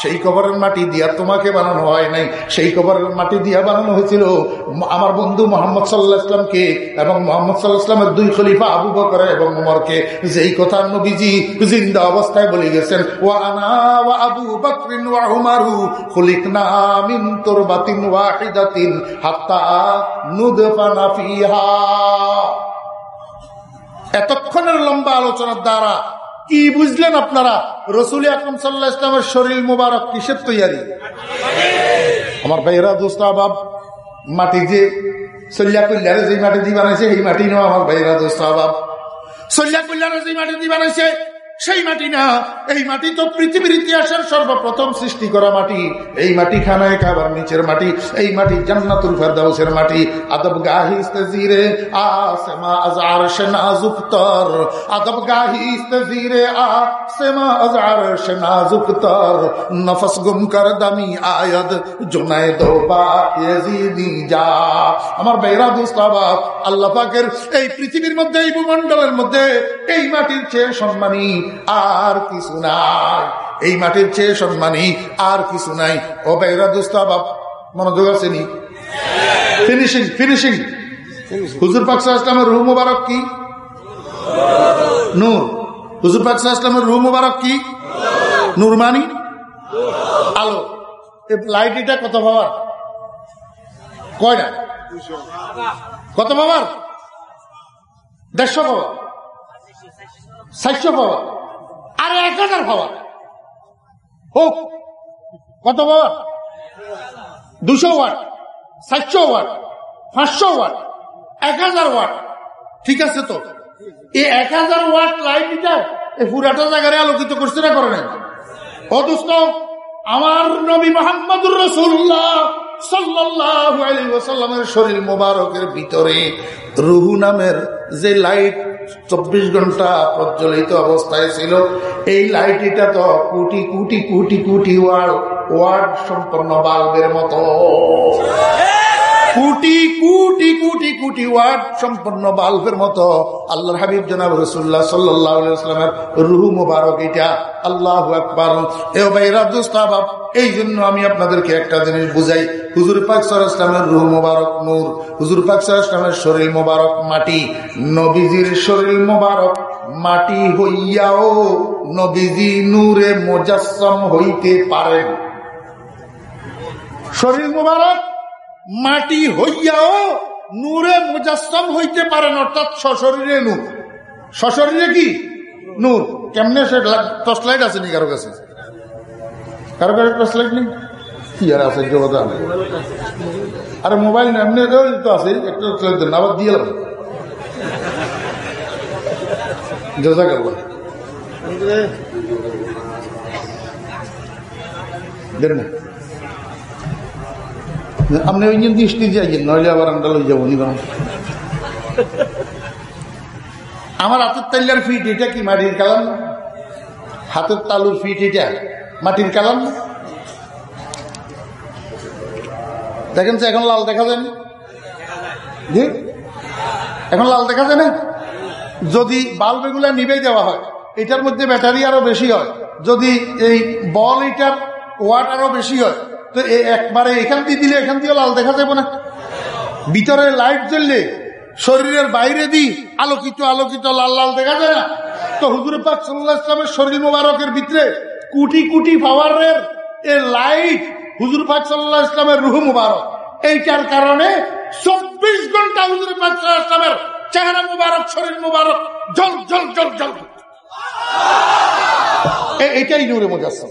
সেই কবরের মাটি দিয়া তোমাকে বানানো হয় নাই। সেই কবরের মাটি দিয়া বানানো হয়েছিল আমার বন্ধু মোহাম্মদ সাল্লাহ ইসলামকে এবং মোহাম্মদ ইসলামের দুই খলিফা আবু বকর এবং উমরকে যেই কথা নবীজি জিন্দা অবস্থায় বলে গেছেন ও আনা ও আবু বকরিন ওয়া উমারু খুলিকনা মিন তুরবাতিন ওয়াহিদাতিন হাত্তা নুদফানা ফিহা। এতক্ষণের লম্বা আলোচনার দ্বারা কি বুঝলেন আপনারা? রসুল আকরম সাল্লাহ ইসলামের শরীর মুবারক কিসের তৈয়ারি? আমার ভাইয়েরা, দোস্ত মাটি যে সল্লা কল্যাণে যে মাটি দিয়ে বানাইছে এই মাটি নেওয়া আমার ভাইয়েরা দোস্ত আবাব সল্লা কল্যাণে যে মাটি দিয়ে বানাইছে সেই মাটি না, এই মাটি তো পৃথিবীর ইতিহাসের সর্বপ্রথম সৃষ্টি করা মাটি। এই মাটি খানায় খাবার নিচের মাটি, এই মাটি ফেরদাউসের মাটি। আদব আমার বেহরা দুস্তাবাব আল্লাহ এই পৃথিবীর মধ্যে, এই ভূমণ্ডলের মধ্যে, এই মাটির চেয়ে সম্মানী আর কিছু নাই। এই মাটির চেয়ে সম্মানী আর কিছু নাই। ও বেহরা দুস্তাবাব মনোযোগ আছে নি? ফিনিশিং ফিনিশিং হুজুর পাকসা ইসলামের মুবারক কি? নূর। হুজুর পাকসা ইসলামের রুহ মুবারক কি? নূর মানি? আলো। লাইট এটা কত পাওয়ার? কয়টা? কত পাওয়ার? দেড়শো পাওয়ার। চারশো পাওয়ার। আর এক হাজার পাওয়ার হোক, কত পাওয়ার দুশো ওয়াট চারশো ওয়াট, পাঁচশো ওয়াট, এক হাজার ওয়াট। ঠিক আছে তো? এই এক হাজার ওয়াট লাইট এটা এই পুরাটা জায়গায় আলোকিত করছে না করে না ও দোস্ত আমার নবী মোহাম্মদুর রসুল্লাহ সাল্লামের শরীর মোবারকের ভিতরে রুহু নামের যে লাইট চব্বিশ ঘণ্টা প্রজ্বলিত অবস্থায় ছিল। এই লাইট এটা তো কোটি কোটি কোটি কোটি ওয়ার্ড ওয়ার্ড সম্পন্ন বাল্বের মতো। কোটি কোটি কোটি কোটি ওয়ার্ড সম্পন্ন বাল্বের মতো আল্লাহর হাবিব জনাব রসুল্লাহ সাল্লামের রুহু মুবারক এটা। আল্লাহ আকবর। এই জন্য আমি আপনাদেরকে একটা জিনিস বুঝাই। হুজুর পাক ইসলামের রুহ মুবারক নূর, হুজুর পাক ইসলামের শরীর মুবারক মাটি। নবীজির শরীর মুবারক মাটি হইয়াও নবীজি নূরে মোজাসম হইতে পারেন। শরীর মুবারক মাটি হইয়াও নূরে মুজাসম হইতে পারেন অর্থাৎ সশরীরে নূর। সশরীরে কি? নূর। কেমনে সে টর্চ লাইট আছে নি কারও কাছে? কারও কাছে টর্চ লাইট নেই? কি আর আছে জগতে আরে মোবাইল না তো আছে, একটা টর্চ দিয়ে লাগবে আপনি ওই দৃষ্টি যাইয়েন নইলে আবার আমরা লই যাব নি আমার হাতের তাল্লার ফিট এটা কি, মাটির কালাম? হাতের তালুর ফিট এটা, মাটির কালাম? দেখেন এখন লাল দেখা যায় এখন লাল দেখা যায় না? যদি বাল্ব এগুলা নিবে দেওয়া হয়, এটার মধ্যে ব্যাটারি আরও বেশি হয়, যদি এই বল এটার ওয়াট আরও বেশি হয় তো একবারে এখান দিয়ে দিলে এখান দিয়ে লাল দেখা যাবে না। ভিতরে লাইট জ্বললে শরীরের বাইরে দিই আলোকিত আলোকিত, লাল লাল দেখা যায় না। তো হুজুর পাক ইসলামের শরীর মোবারকের ভিতরে কোটি কোটি পাওয়ারের এ লাইট হুজুর পাক সাল্লাহ ইসলামের রুহ মুবারক। এইটার কারণে চব্বিশ ঘণ্টা হুজুর পাক ইসলামের চেহারা মুবারক, শরীর মুবারক জল জল জল জল এটাই নূরে মুজাসম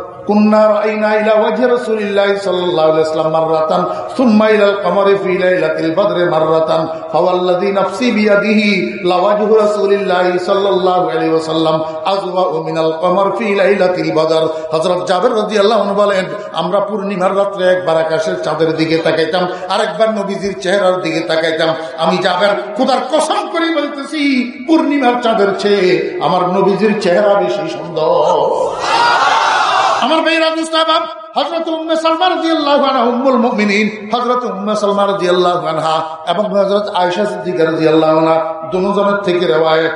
كنا رأينا إلى وجه رسول الله صلى الله عليه وسلم مرة ثم إلى القمر في ليلة البدر مرة فوالذي نفسي بيده لوجه رسول الله صلى الله عليه وسلم أضواء من القمر في ليلة البدر হযরত জাবের রাদিয়াল্লাহু আনহু বলেন আমরা পূর্ণিমার রাত্রে একবার আকাশের চাঁদের দিকে তাকাইতাম আরেকবার নবীজির চেহারার দিকে তাকাইতাম আমি জাবের খোদার কসম করে বলতেছি পূর্ণিমার চাঁদের চেয়ে আমার নবীজির চেহারা বেশি সুন্দর আমার ভাইরা মুস্তাবাব হজরত উম্মে সালমা রাদিয়াল্লাহু আনহা, উম্মুল মুমিনিন, হযরত উম্মে সালমা রাদিয়াল্লাহু আনহা এবং হযরত আয়েশা সিদ্দিকা রাদিয়াল্লাহু আনহা, দুজনের থেকে রিওয়ায়াত।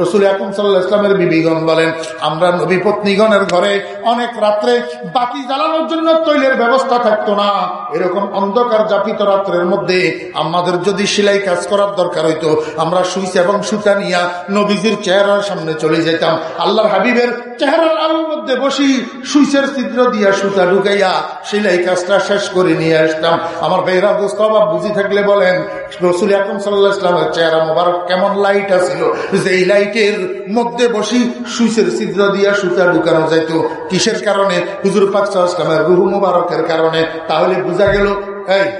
রসুল আকম সাল্লাহ ইসলামের বিবিগণ বলেন, আমরা নবী পত্নীগণের ঘরে অনেক রাত্রে বাতি জ্বালানোর জন্য তৈলের ব্যবস্থা থাকতো না। এরকম অন্ধকার জাপিত রাত্রের মধ্যে আমাদের যদি সেলাই কাজ করার দরকার হইতো, আমরা সুইচ এবং সুতা নিয়া নবীজির চেহারার সামনে চলে যেতাম আল্লাহর হাবিবের চেহারার আলোর মধ্যে বসি সুইচের ছিদ্র দিয়া সুতা ঢুকাইয়া সেলাই কাজটা শেষ করে নিয়ে আসতাম। আমার বেহরা দোস্ত বুঝি থাকলে বলেন রসুল আকম সাল্লাহ ইসলামের চেহারা মোবারক কেমন লাইট আছিল যে এই লাইটের মধ্যে বসি সুইচের ছিদ্র দিয়া সুতা ঢুকানো যাইত। কিসের কারণে? হুজুর পাক ইসলামের রুহু মুবারকের কারণে। তাহলে বোঝা গেল, এই,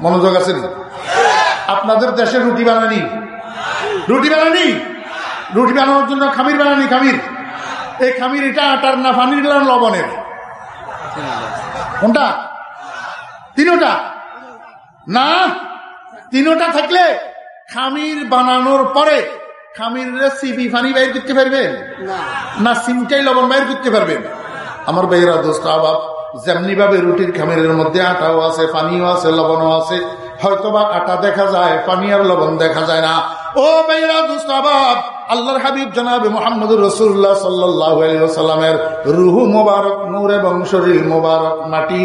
মনোযোগ আছে আপনাদের দেশে রুটি বানানি? রুটি বানানি? রুটি বানানোর জন্য খামির বানানি, খামির? এই খামির এটা আটার না পানির লবণের? কোনটা? তিনোটা? না? তিনোটা থাকলে খামির বানানোর পরে খামির সিবি ফানি বাইর করতে পারবেন? না। সিমটাই লবণ বাইর করতে পারবেন? আমার বাইরা দোস্ত আবাব যেমনি ভাবে রুটির খামিরের মধ্যে আটাও আছে পানিও আছে লবণও আছে হয়তোবা আটা দেখা যায় পানি আর লবণ দেখা যায় না। ও বেহরা দোস্ত আল্লাহর হাবিব জনাবে মোহাম্মদ রসুল্লাহ সাল্লামের রুহু মোবারক, নূর এবং শরীর মোবারক মাটি।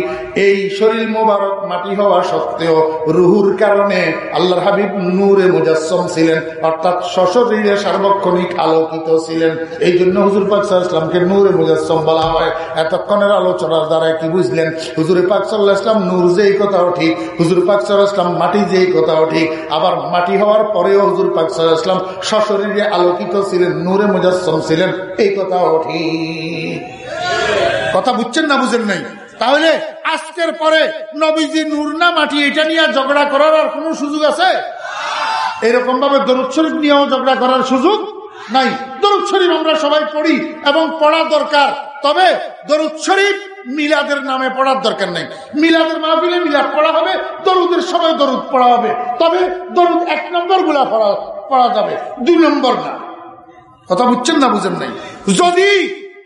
এই শরীর মোবারক মাটি হওয়া সত্ত্বেও রুহুর কারণে আল্লাহর হাবিব নূরে মুজাসম ছিলেন, অর্থাৎ সশরীরে সার্বক্ষণিক আলোকিত ছিলেন। এই জন্য হুজুর পাক ইসলামকে নূরে মুজাসম বলা হয়। এতক্ষণের আলোচনার দ্বারা কি বুঝলেন? হুজুর পাক সাল্লাহ ইসলাম নূর যেই কথাও ঠিক, হুজুর পাক সাল্লাহ ইসলাম মাটি যেই কথাও ঠিক, আবার মাটি হওয়ার পরেও হুজুর পাক সাল্লাহ সশরীরে আলোকিত ছিলেন, নূরে মুজাসম ছিলেন। এই কথা ঠিক কথা বুঝছেন না বুঝেন নাই? তাহলে আজকের পরে নবীজি নূর না মাটি, এটা নিয়ে ঝগড়া করার আর কোন সুযোগ আছে? এরকম ভাবে দরুৎসরিক নিয়েও ঝগড়া করার সুযোগ নাই। দরুদ শরীফ আমরা সবাই পড়ি এবং পড়া দরকার। তবে দরুদ শরীফ মিলাদের নামে পড়ার দরকার নেই। মিলাদের মাহফিলে মিলাদ পড়া হবে, দরুদের সময় দরুদ পড়া হবে। তবে দরুদ এক নম্বরগুলা পড়া পড়া যাবে, দুই নম্বর না। কথা বুঝছেন না বুঝেন নাই? যদি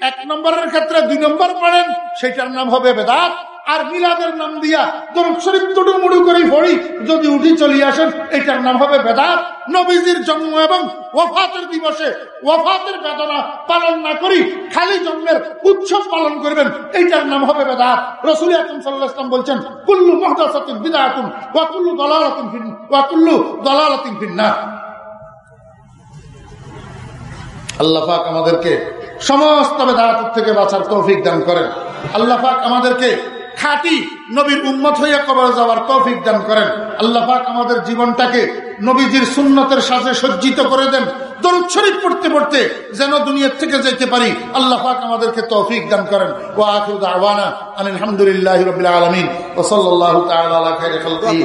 এক নম্বরের ক্ষেত্রে দুই নম্বর পড়েন, সেটার নাম হবে বেদাত। আর মিলাদের নাম দিয়া দরুদ শরীফ তুডু মুড়ু করে পড়ি যদি উঠি চলিয়ে আসেন, এটার নাম হবে বেদাত। নবীজির জন্ম এবং ওফাতের দিবসে ওফাতের বেদনা পালন না করি, খালি জন্মের উৎসব পালন করবেন এইটার নাম হবে বেদাত। রসুল আকুম সাল্লাহাম বলছেন, কুল্লু মহদাসিন বিদায়াতুন ওয়াকুল্লু দলালাতিন ফিন ওয়াকুল্লু দলালাতিন ফিন্না আল্লাহ পাক আমাদেরকে সমস্ত বেদাত থেকে বাঁচার তৌফিক দান করেন। আল্লাহ পাক আমাদেরকে খাটি নবীর উম্মত হইয়া কবর যাওয়ার তৌফিক দান করেন। আল্লাহ পাক আমাদের জীবনটাকে নবীজির সুন্নতের সাথে সজ্জিত করে দেন। দরুদ শরীফ পড়তে পড়তে যেন দুনিয়ার থেকে যেতে পারি, আল্লাহ পাক আমাদেরকে তৌফিক দান করেন। ও আখির দাওয়ানা আলহামদুলিল্লাহ রবিল আলমিন। ও সাল্লাহ খালকিহি